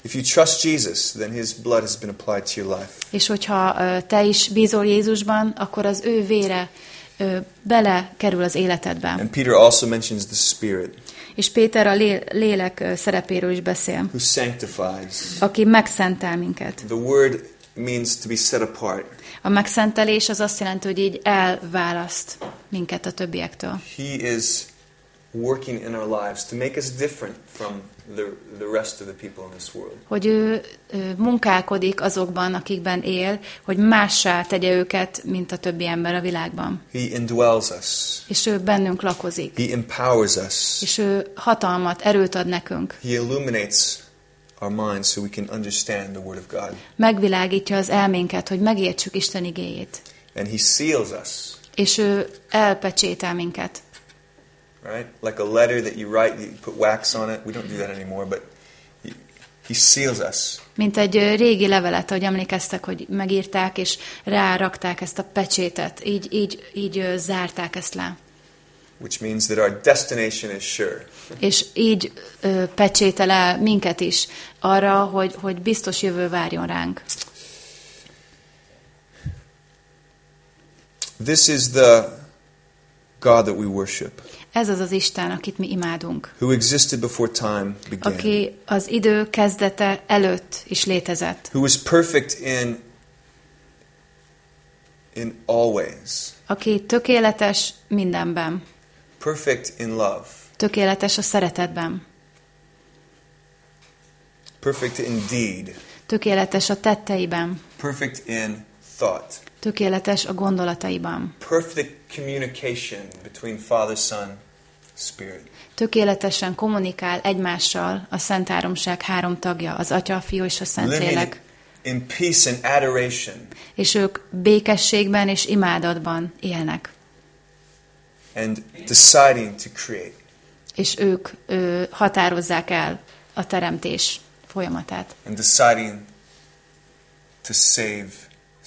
If you trust Jesus, then his blood has been applied to your life. És hogyha te is bízol Jézusban, akkor az ő vére belekerül az életedbe. And Peter also mentions the spirit És Péter a lé- lélek szerepéről is beszél, who sanctifies. aki megszentel minket. The word means to be set apart. A megszentelés az azt jelenti, hogy így elválaszt minket a többiektől. He is working in our lives to make us different from the, the rest of the people in this world. Hogy ő ö, munkálkodik azokban, akikben él, hogy mássá tegye őket, mint a többi ember a világban. He indwells us. És ő bennünk lakozik. He empowers us. És ő hatalmat, erőt ad nekünk. He illuminates our minds so we can understand the Word of God. Megvilágítja az elménket, hogy megértsük Isten igéjét. And He seals us, És ő elpecsétel minket. Right? Like a letter that you write, you put wax on it. We don't do that anymore, but He, he seals us. Mint egy régi levelet, ahogy emlékeztek, hogy megírták, és rárakták ezt a pecsétet. Így, így, így zárták ezt le. which means that our destination is sure. És így ö, pecsétel el minket is arra, hogy, hogy biztos jövő várjon ránk. This is the God that we worship, Ez az az Isten, akit mi imádunk. who existed before time began, Aki az idő kezdete előtt is létezett. who is perfect in in all ways, Aki tökéletes mindenben. perfect in love, Tökéletes a szeretetben. perfect in deed, Tökéletes a tetteiben, perfect in thought, tökéletes a gondolataiban, perfect communication between Father, Son, Spirit. tökéletesen kommunikál egymással a Szent Háromság három tagja, az Atya, a Fiú és a Szentlélek. in peace and adoration És ők békességben és imádatban élnek. and deciding to create. És ők ö, határozzák el a teremtés folyamatát. and deciding to save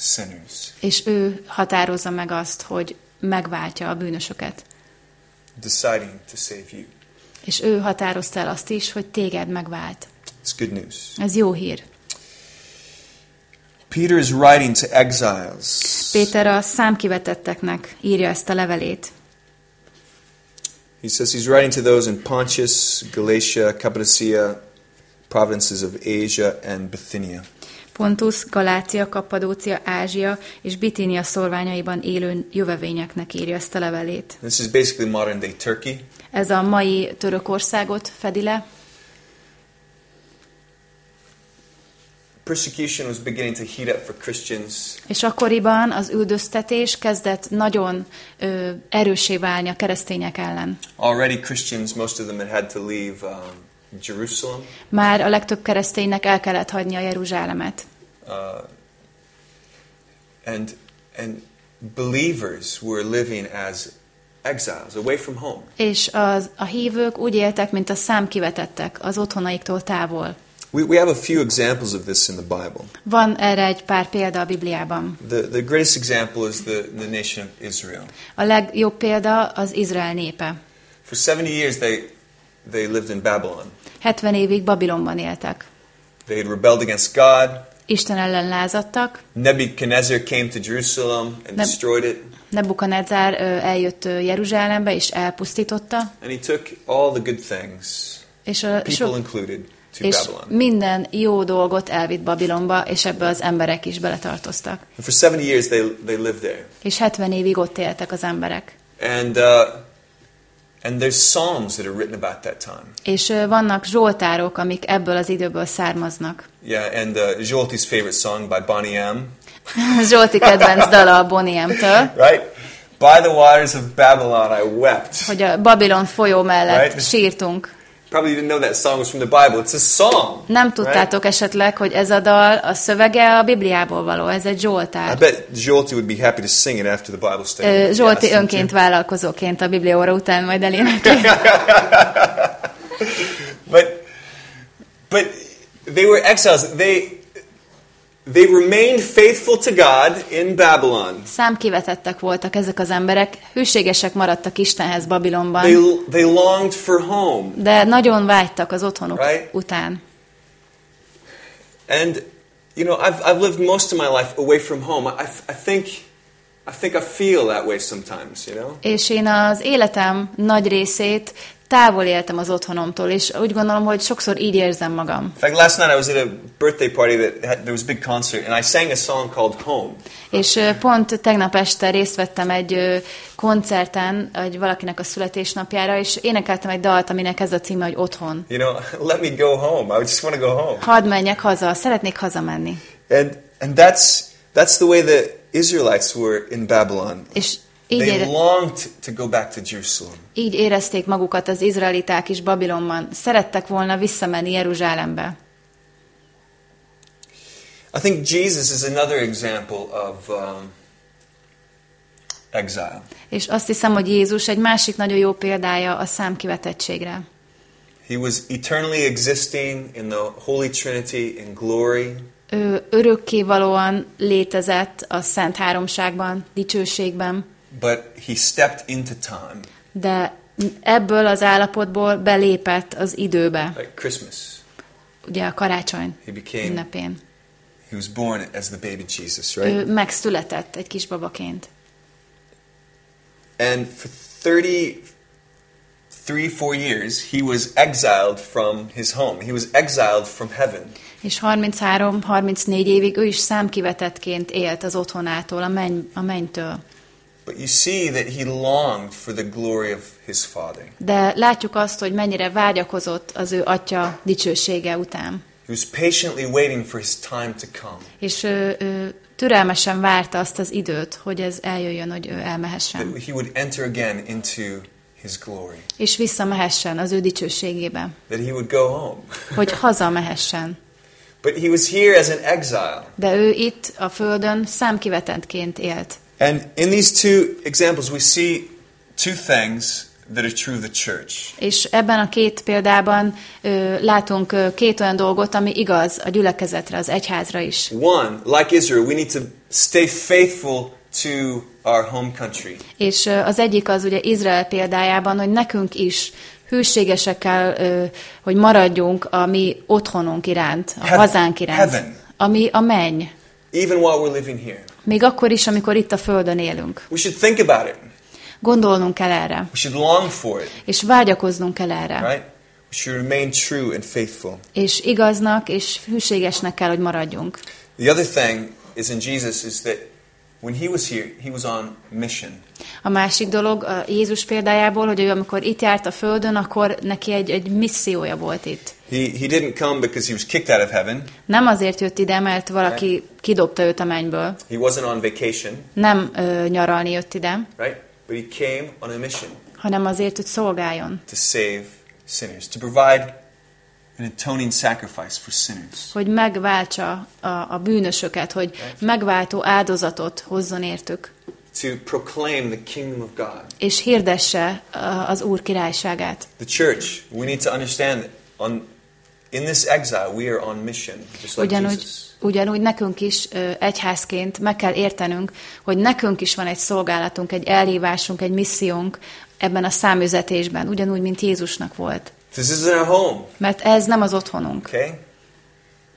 sinners, És ő határozza meg azt, hogy megváltja a bűnösöket. deciding to save you. És ő határozta el azt is, hogy téged megvált. It's good news. Ez jó hír. Peter is writing to exiles. Péter a számkivetetteknek írja ezt a levelét. He says he's writing to those in Pontus, Galatia, Cappadocia, provinces of Asia, and Bithynia. Pontus, Galácia, Kappadócia, Ázsia és Bitínia szorványaiban élő jövevényeknek írja ezt a levelét. This is basically modern day Turkey. Ez a mai Törökországot fedi le. Persecution was beginning to heat up for Christians. És akkoriban az üldöztetés kezdett nagyon ö, erősé válni a keresztények ellen. Already, Christians, most of them had had to leave um, Jerusalem. Már a legtöbb kereszténynek el kellett hagyni a Jeruzsálemet. Uh, and, and believers were living as exiles, away from home. És az, a hívők úgy éltek, mint a számkivetettek, az otthonaiktól távol. We, we have a few examples of this in the Bible. Van erre egy pár példa a Bibliában. The, the greatest example is the, the nation of Israel. A legjobb példa az Izrael népe. For 70 years, they, they lived in Babylon. 70 évig Babilonban éltek. They had rebelled against God. Isten ellen lázadtak. Nebuchadnezzar came to Jerusalem and Neb- destroyed it. Nebukadnezár eljött Jeruzsálembe és elpusztította, And he took all the good things, és, a, people included, to és Babylon. minden jó dolgot elvitt Babilonba, és ebbe az emberek is beletartoztak. And for 70 years, they, they lived there. És 70 évig ott éltek az emberek. And, uh, and there's psalms that are written about that time. És ö, vannak zsoltárok, amik ebből az időből származnak. Yeah, and uh, Jolti's favorite song by Bonnie M. Zsolti kedvenc dala a Bonnie M-től, Right? By the waters of Babylon I wept. hogy a Babilon folyó mellett Right. sírtunk. Probably didn't know that song was from the Bible. It's a song. Nem tudtátok esetleg, hogy ez a dal, a szövege a Bibliából való, ez egy I zsoltár. bet Jolty would be happy to sing it after the Bible study. Yeah, Zsolti thank önként you. vállalkozóként a Biblia óra után majd elénekli. But, but they were exiles. They, they remained faithful to God in Babylon. Számkivetettek voltak ezek az emberek, hűségesek maradtak Istenhez Babilonban, They, they longed for home. de nagyon vágytak az otthonuk Right. után. And, you know, I've, I've lived most of my life away from home. I, I think, I think I feel that way sometimes, you know? És én az életem nagy részét távol éltem az otthonomtól, és úgy gondolom, hogy sokszor így érzem magam. In fact, last night I was at a birthday party that had, there was a big concert, and I sang a song called Home. És pont tegnap este részt vettem egy koncerten, egy valakinek a születésnapjára, és énekeltem egy dalt, aminek ez a címe, hogy Otthon. You know, let me go home. I just want to go home. Hadd menjek haza, szeretnék hazamenni. And, and that's, that's the way the Israelites were in Babylon. És így, ére, így érezték magukat az izraeliták is Babilonban. Szerettek volna visszamenni Jeruzsálembe. I think Jesus is another example of um, exile. És azt hiszem, hogy Jézus egy másik nagyon jó példája a számkivetettségre. He was eternally existing in the Holy Trinity in glory, Ő örökkévalóan létezett a Szent Háromságban, dicsőségben, but he stepped into time, de ebből az állapotból belépett az időbe, like Christmas. ugye a karácsony He became, ünnepén. he was born as the baby Jesus, Ő right? megszületett egy kisbabaként. And for 33, four years, he was exiled from his home. He was exiled from heaven. És 33-34 évig ő is számkivetettként élt az otthonától, a, menny, a mennytől. But you see that he longed for the glory of his father. De látjuk azt, hogy mennyire vágyakozott az ő atya dicsősége után. He was patiently waiting for his time to come. És ő, ő türelmesen várta azt az időt, hogy ez eljöjjön, hogy ő elmehessen. That he would enter again into his glory. És visszamehessen az ő dicsőségébe. That he would go home. Hogy hazamehessen. But he was here as an exile. De ő itt a földön számkivetentként élt. And in these two examples, we see two things that are true of the church. És ebben a két példában ö, látunk ö, két olyan dolgot, ami igaz a gyülekezetre, az egyházra is. One, like Israel, we need to stay faithful to our home country. És ö, az egyik az ugye Izrael példájában, hogy nekünk is hűségesek kell, ö, hogy maradjunk a mi otthonunk iránt, a hazánk iránt, Heaven. ami a menny. Even while we're living here. Még akkor is, amikor itt a földön élünk. We should think about it. Gondolnunk kell erre, We should long for it, és vágyakoznunk kell erre. right? We should remain true and faithful. És igaznak és hűségesnek kell, hogy maradjunk. The other thing is in Jesus is that when he was here, he was on mission. A másik dolog a Jézus példájából, hogy ő amikor itt járt a földön, akkor neki egy, egy missziója volt itt. He, he didn't come because he was kicked out of heaven. Nem azért jött ide, mert valaki kidobta őt a mennyből. He wasn't on vacation, Nem ö, nyaralni jött ide, right? But he came on a mission hanem azért, hogy szolgáljon. to save sinners, to provide an atoning sacrifice for sinners. Hogy megváltsa a, a bűnösöket, hogy megváltó áldozatot hozzon értük. To proclaim the kingdom of God. És hirdesse az Úr királyságát. The church, we need to understand that on, in this exile, we are on mission, just like Ugyanúgy, Jesus. ugyanúgy nekünk is egyházként meg kell értenünk, hogy nekünk is van egy szolgálatunk, egy elhívásunk, egy missziónk ebben a számüzetésben, ugyanúgy, mint Jézusnak volt. This isn't our home, Mert ez nem az otthonunk. okay?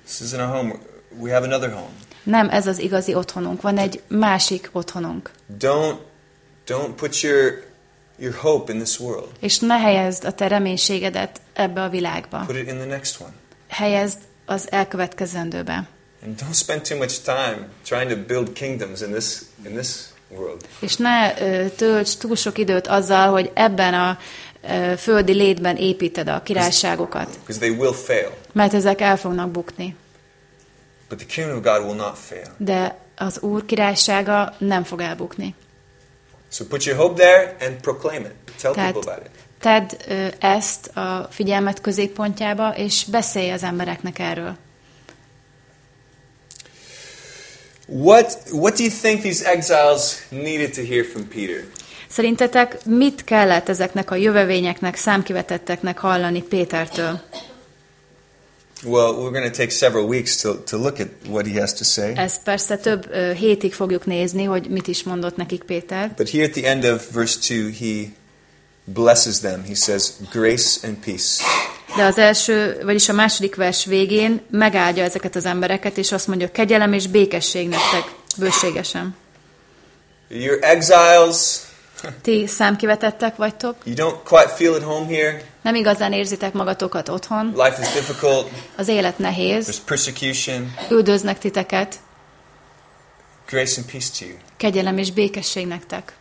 This isn't our home. We have another home. Nem ez az igazi otthonunk, van egy másik otthonunk. Don't, don't put your, your hope in this world. És ne helyezd a te reménységedet ebbe a világba. Put it in the next one. Helyezd az elkövetkezendőbe. And don't spend too much time trying to build kingdoms in this, in this world. És ne tölts túl sok időt azzal, hogy ebben a földi létben építed a királyságokat. They will fail. Mert ezek el fognak bukni. But the kingdom of God will not fail. De az Úr királysága nem fog elbukni. So put your hope there and proclaim it. Tell Tehát people about it. tedd ö, ezt a figyelmet középpontjába, és beszélj az embereknek erről. What, what do you think these exiles needed to hear from Peter? Szerintetek mit kellett ezeknek a jövevényeknek, számkivetetteknek hallani Pétertől? Well, we're going to take several weeks to, to look at what he has to say. Ezt persze több ö, hétig fogjuk nézni, hogy mit is mondott nekik Péter. But here at the end of verse 2, he blesses them. He says, Grace and peace. De az első, vagyis a második vers végén megáldja ezeket az embereket, és azt mondja, kegyelem és békesség nektek, bőségesen. You're exiles. Ti számkivetettek vagytok, You don't quite feel at home here. nem igazán érzitek magatokat otthon, Life is difficult. az élet nehéz, There's persecution. üldöznek titeket, Grace and peace to you. kegyelem és békesség nektek.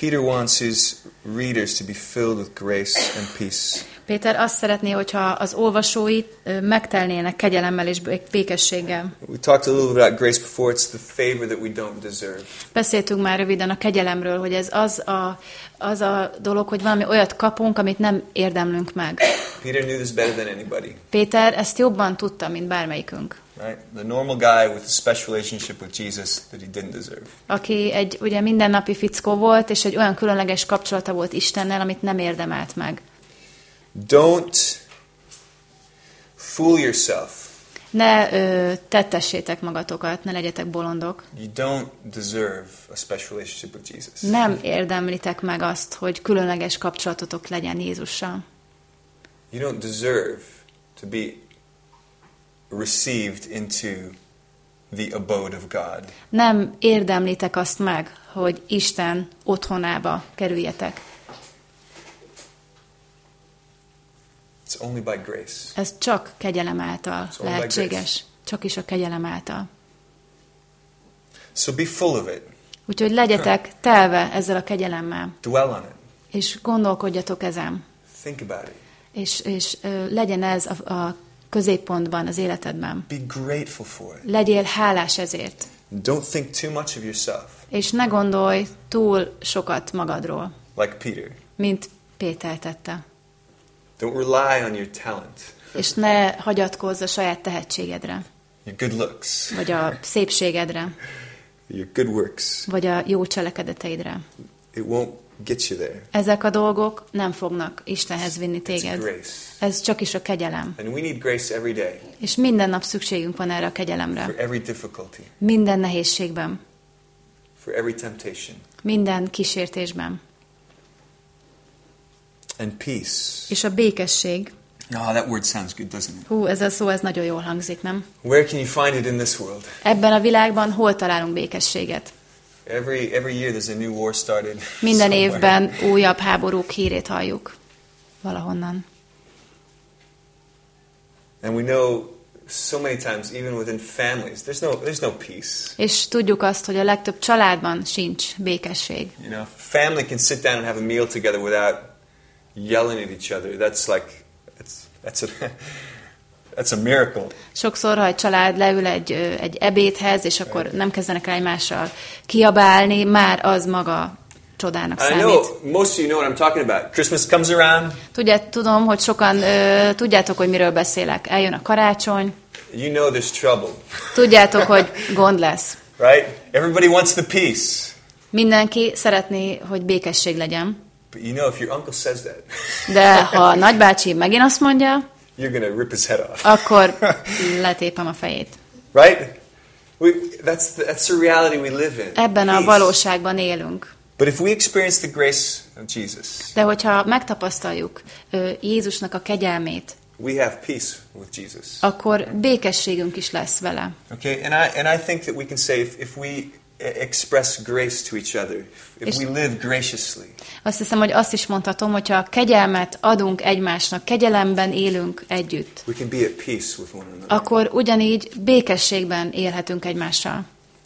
Peter wants his readers to be filled with grace and peace. Péter azt szeretné, hogyha az olvasói megtelnének kegyelemmel és bé- békességgel. We talked a little bit about grace before. It's the favor that we don't deserve. Beszéltünk már röviden a kegyelemről, hogy ez az a, az a dolog, hogy valami olyat kapunk, amit nem érdemlünk meg. Peter knew this better than anybody. Péter ezt jobban tudta, mint bármelyikünk. Right? The normal guy with a special relationship with Jesus that he didn't deserve. Aki egy ugye mindennapi fickó volt, és egy olyan különleges kapcsolata volt Istennel, amit nem érdemelt meg. Don't fool yourself. Ne ö, tettessétek magatokat, ne legyetek bolondok. You don't deserve a special relationship with Jesus. Nem érdemlitek meg azt, hogy különleges kapcsolatotok legyen Jézussal. You don't deserve to be received into the abode of God. Nem érdemlitek azt meg, hogy Isten otthonába kerüljetek. It's only by grace. Ez csak kegyelem által It's lehetséges. Csak is a kegyelem által. So be full of it. Úgyhogy legyetek telve ezzel a kegyelemmel, Dwell on it. és gondolkodjatok ezen, Think about it. És, és ö, legyen ez a, a középpontban az életedben. Be grateful for it. Legyél hálás ezért. Don't think too much of yourself, És ne gondolj túl sokat magadról, like Peter. mint Péter tette. Don't rely on your talent, És ne hagyatkozz a saját tehetségedre, your good looks, vagy a szépségedre, your good works. vagy a jó cselekedeteidre. It won't get you there. Ezek a dolgok nem fognak Istenhez vinni téged. Ez csak is a kegyelem. And we need grace every day És minden nap szükségünk van erre a kegyelemre. for every difficulty, Minden nehézségben, for every temptation. minden kísértésben. And peace. És a békesség, Oh, that word sounds good, doesn't it? hú, ez a szó, ez nagyon jól hangzik, nem? Where can you find it in this world? Ebben a világban hol találunk békességet? Every every year there's a new war started. Minden somewhere. évben újabb háborúk hírét halljuk. Valahonnan. And we know so many times, even within families, there's no there's no peace. És tudjuk azt, hogy a legtöbb családban sincs békesség. You know, family can sit down and have a meal together without yelling at each other. That's like that's that's a that's a miracle. Sokszor, ha egy család leül egy, egy ebédhez, és akkor nem kezdenek el egymással kiabálni, már az maga csodának I számít. know most of you know what I'm talking about. Christmas comes around, Tudját, tudom, hogy sokan ö, tudjátok, hogy miről beszélek. Eljön a karácsony, you know there's trouble, tudjátok, hogy gond lesz. right? Everybody wants the peace. Mindenki szeretné, hogy békesség legyen. But you know if your uncle says that, De ha a nagybácsi megint azt mondja, you're to rip his head off. akkor letépem a fejét. right? We, that's, the, that's the reality we live in. Ebben a Peace. valóságban élünk. But if we experience the grace of Jesus, De hogyha megtapasztaljuk Jézusnak a kegyelmét, we have peace with Jesus. akkor békességünk is lesz vele. Okay, and I and I think that we can say if, if we express grace to each other, if we live graciously, Azt hiszem, hogy azt is mondhatom, hogyha a kegyelmet adunk egymásnak, kegyelemben élünk együtt, we can be at peace with one another. akkor ugyanígy békességben élhetünk egymással.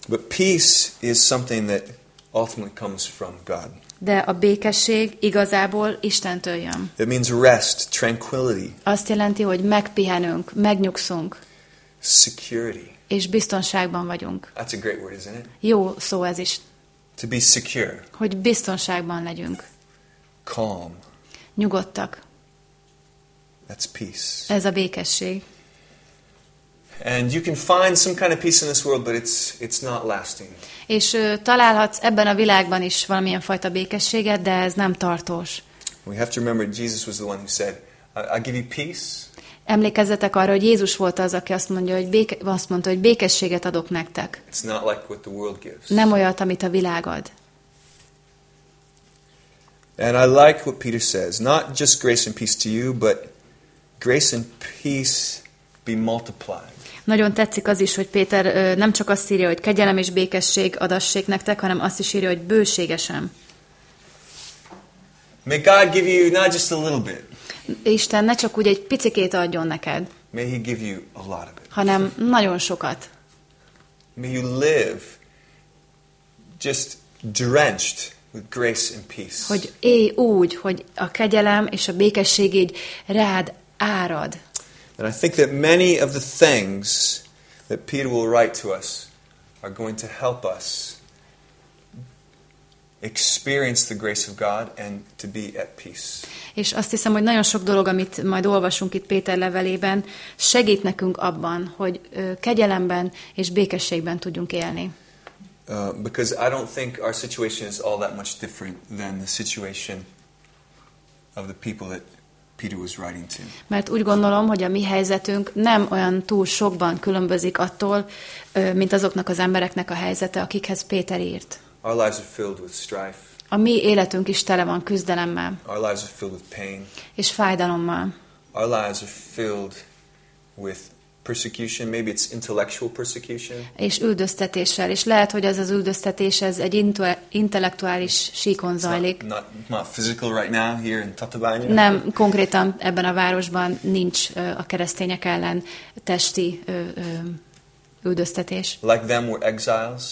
But peace is something that ultimately comes from God. De a békesség igazából Istentől jön. It means rest, tranquility, Azt jelenti, hogy megpihenünk, megnyugszunk, security. És biztonságban vagyunk. That's a great word, isn't it? Jó szó ez is, To be secure, hogy biztonságban legyünk, calm. nyugodtak. That's peace. Ez a békesség. And you can find some kind of peace in this world, but it's it's not lasting. És ö, találhatsz ebben a világban is valamilyen fajta békességet, de ez nem tartós. We have to remember Jesus was the one who said, I- "I'll give you peace, Emlékezzetek arra, hogy Jézus volt az, aki azt, mondja, hogy béke, azt mondta, hogy békességet adok nektek. It's not like what the world gives. Nem olyat, amit a világ ad. And I like what Peter says not just grace and peace to you, but grace and peace be multiplied. Nagyon tetszik az is, hogy Péter nem csak azt írja, hogy kegyelem és békesség adassék nektek, hanem azt is írja, hogy bőségesen. May God give you not just a little bit, Isten ne csak úgy egy picikét adjon neked, may He give you a lot of it. hanem nagyon sokat. May you live just drenched with grace and peace. Hogy élj úgy, hogy a kegyelem és a békesség így rád árad. And I think that many of the things that Peter will write to us are going to help us experience the grace of God and to be at peace. És azt hiszem, hogy nagyon sok dolog, amit majd olvasunk itt Péter levelében, segít nekünk abban, hogy kegyelemben és békességben tudjunk élni. Uh, because I don't think our situation is all that much different than the situation of the people that Peter was writing to. Mert úgy gondolom, hogy a mi helyzetünk nem olyan túl sokban különbözik attól, mint azoknak az embereknek a helyzete, akikhez Péter írt. Our lives are filled with strife. A mi életünk is tele van küzdelemmel Our lives are filled with pain. és fájdalommal. Our lives are filled with persecution. Maybe it's intellectual persecution. és üldöztetéssel, és lehet, hogy ez az üldöztetés ez egy intellektuális síkon zajlik. not, not, not physical right now here in Tatabánya. Nem, konkrétan ebben a városban nincs a keresztények ellen testi üldöztetés. Like them, we're exiles.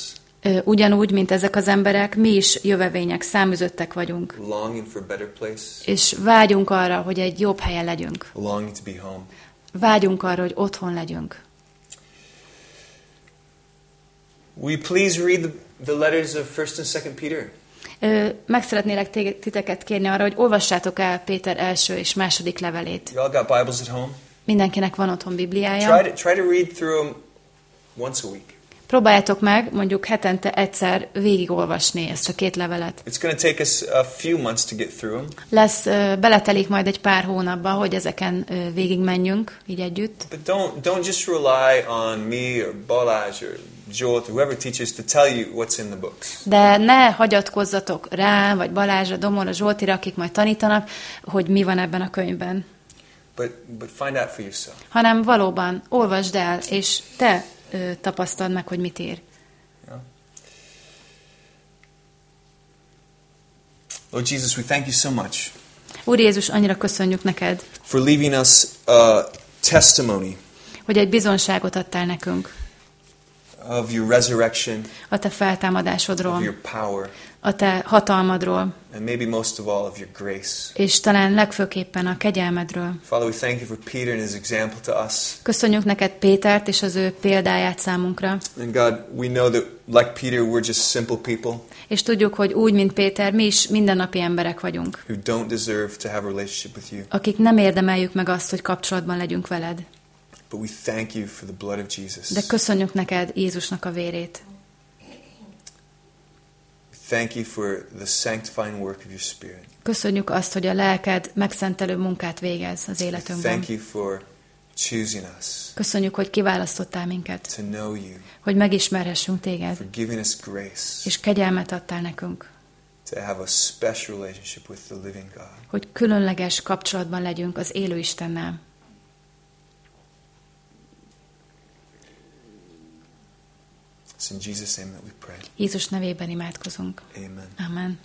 Ugyanúgy, mint ezek az emberek, mi is jövevények, száműzöttek vagyunk. És vágyunk arra, hogy egy jobb helyen legyünk. Vágyunk arra, hogy otthon legyünk. You please read the, the letters of 1st and 2nd Peter? Ö, Meg szeretnélek titeket kérni arra, hogy olvassátok el Péter első és második levelét. Y'all got Bibles at home? Mindenkinek van otthon Bibliája. Try to, try to read through them once a week. Próbáljátok meg mondjuk hetente egyszer végigolvasni ezt a két levelet. It's going to take us a few months to get through them, Lesz, beletelik majd egy pár hónapba, hogy ezeken végigmenjünk, így együtt. but don't don't just rely on me or Balázs or Jolt or whoever teaches to tell you what's in the books. De ne hagyatkozzatok rá, vagy Balázsra, Domorra, Zsoltira, akik majd tanítanak, hogy mi van ebben a könyvben. But but find out for yourself. Hanem valóban olvasd el, és te ö, tapasztald meg, hogy mit ír. Yeah. Lord Jesus, we thank you so much Úr Jézus, annyira köszönjük neked, for leaving us a testimony hogy egy bizonságot adtál nekünk of your resurrection, a te of feltámadásodról, your power, a te hatalmadról, and maybe most of all of your grace. és talán legfőképpen a kegyelmedről. Father, we thank you for Peter and his example to us. Köszönjük neked Pétert és az ő példáját számunkra, And God, we know that like Peter, we're just simple people és tudjuk, hogy úgy, mint Péter, mi is mindennapi emberek vagyunk, who don't deserve to have a relationship with you. akik nem érdemeljük meg azt, hogy kapcsolatban legyünk veled. But we thank you for the blood of Jesus. De köszönjük neked Jézusnak a vérét. Thank you for the sanctifying work of your Spirit. Köszönjük azt, hogy a lelked megszentelő munkát végez az életünkben. Thank you for choosing us Köszönjük, hogy kiválasztottál minket, to know you, hogy megismerhessünk téged, for giving us grace és kegyelmet adtál nekünk, to have a special relationship with the living God. hogy különleges kapcsolatban legyünk az élő Istennel. It's in Jesus' name that we pray. Jézus nevében imádkozunk. Amen. Amen.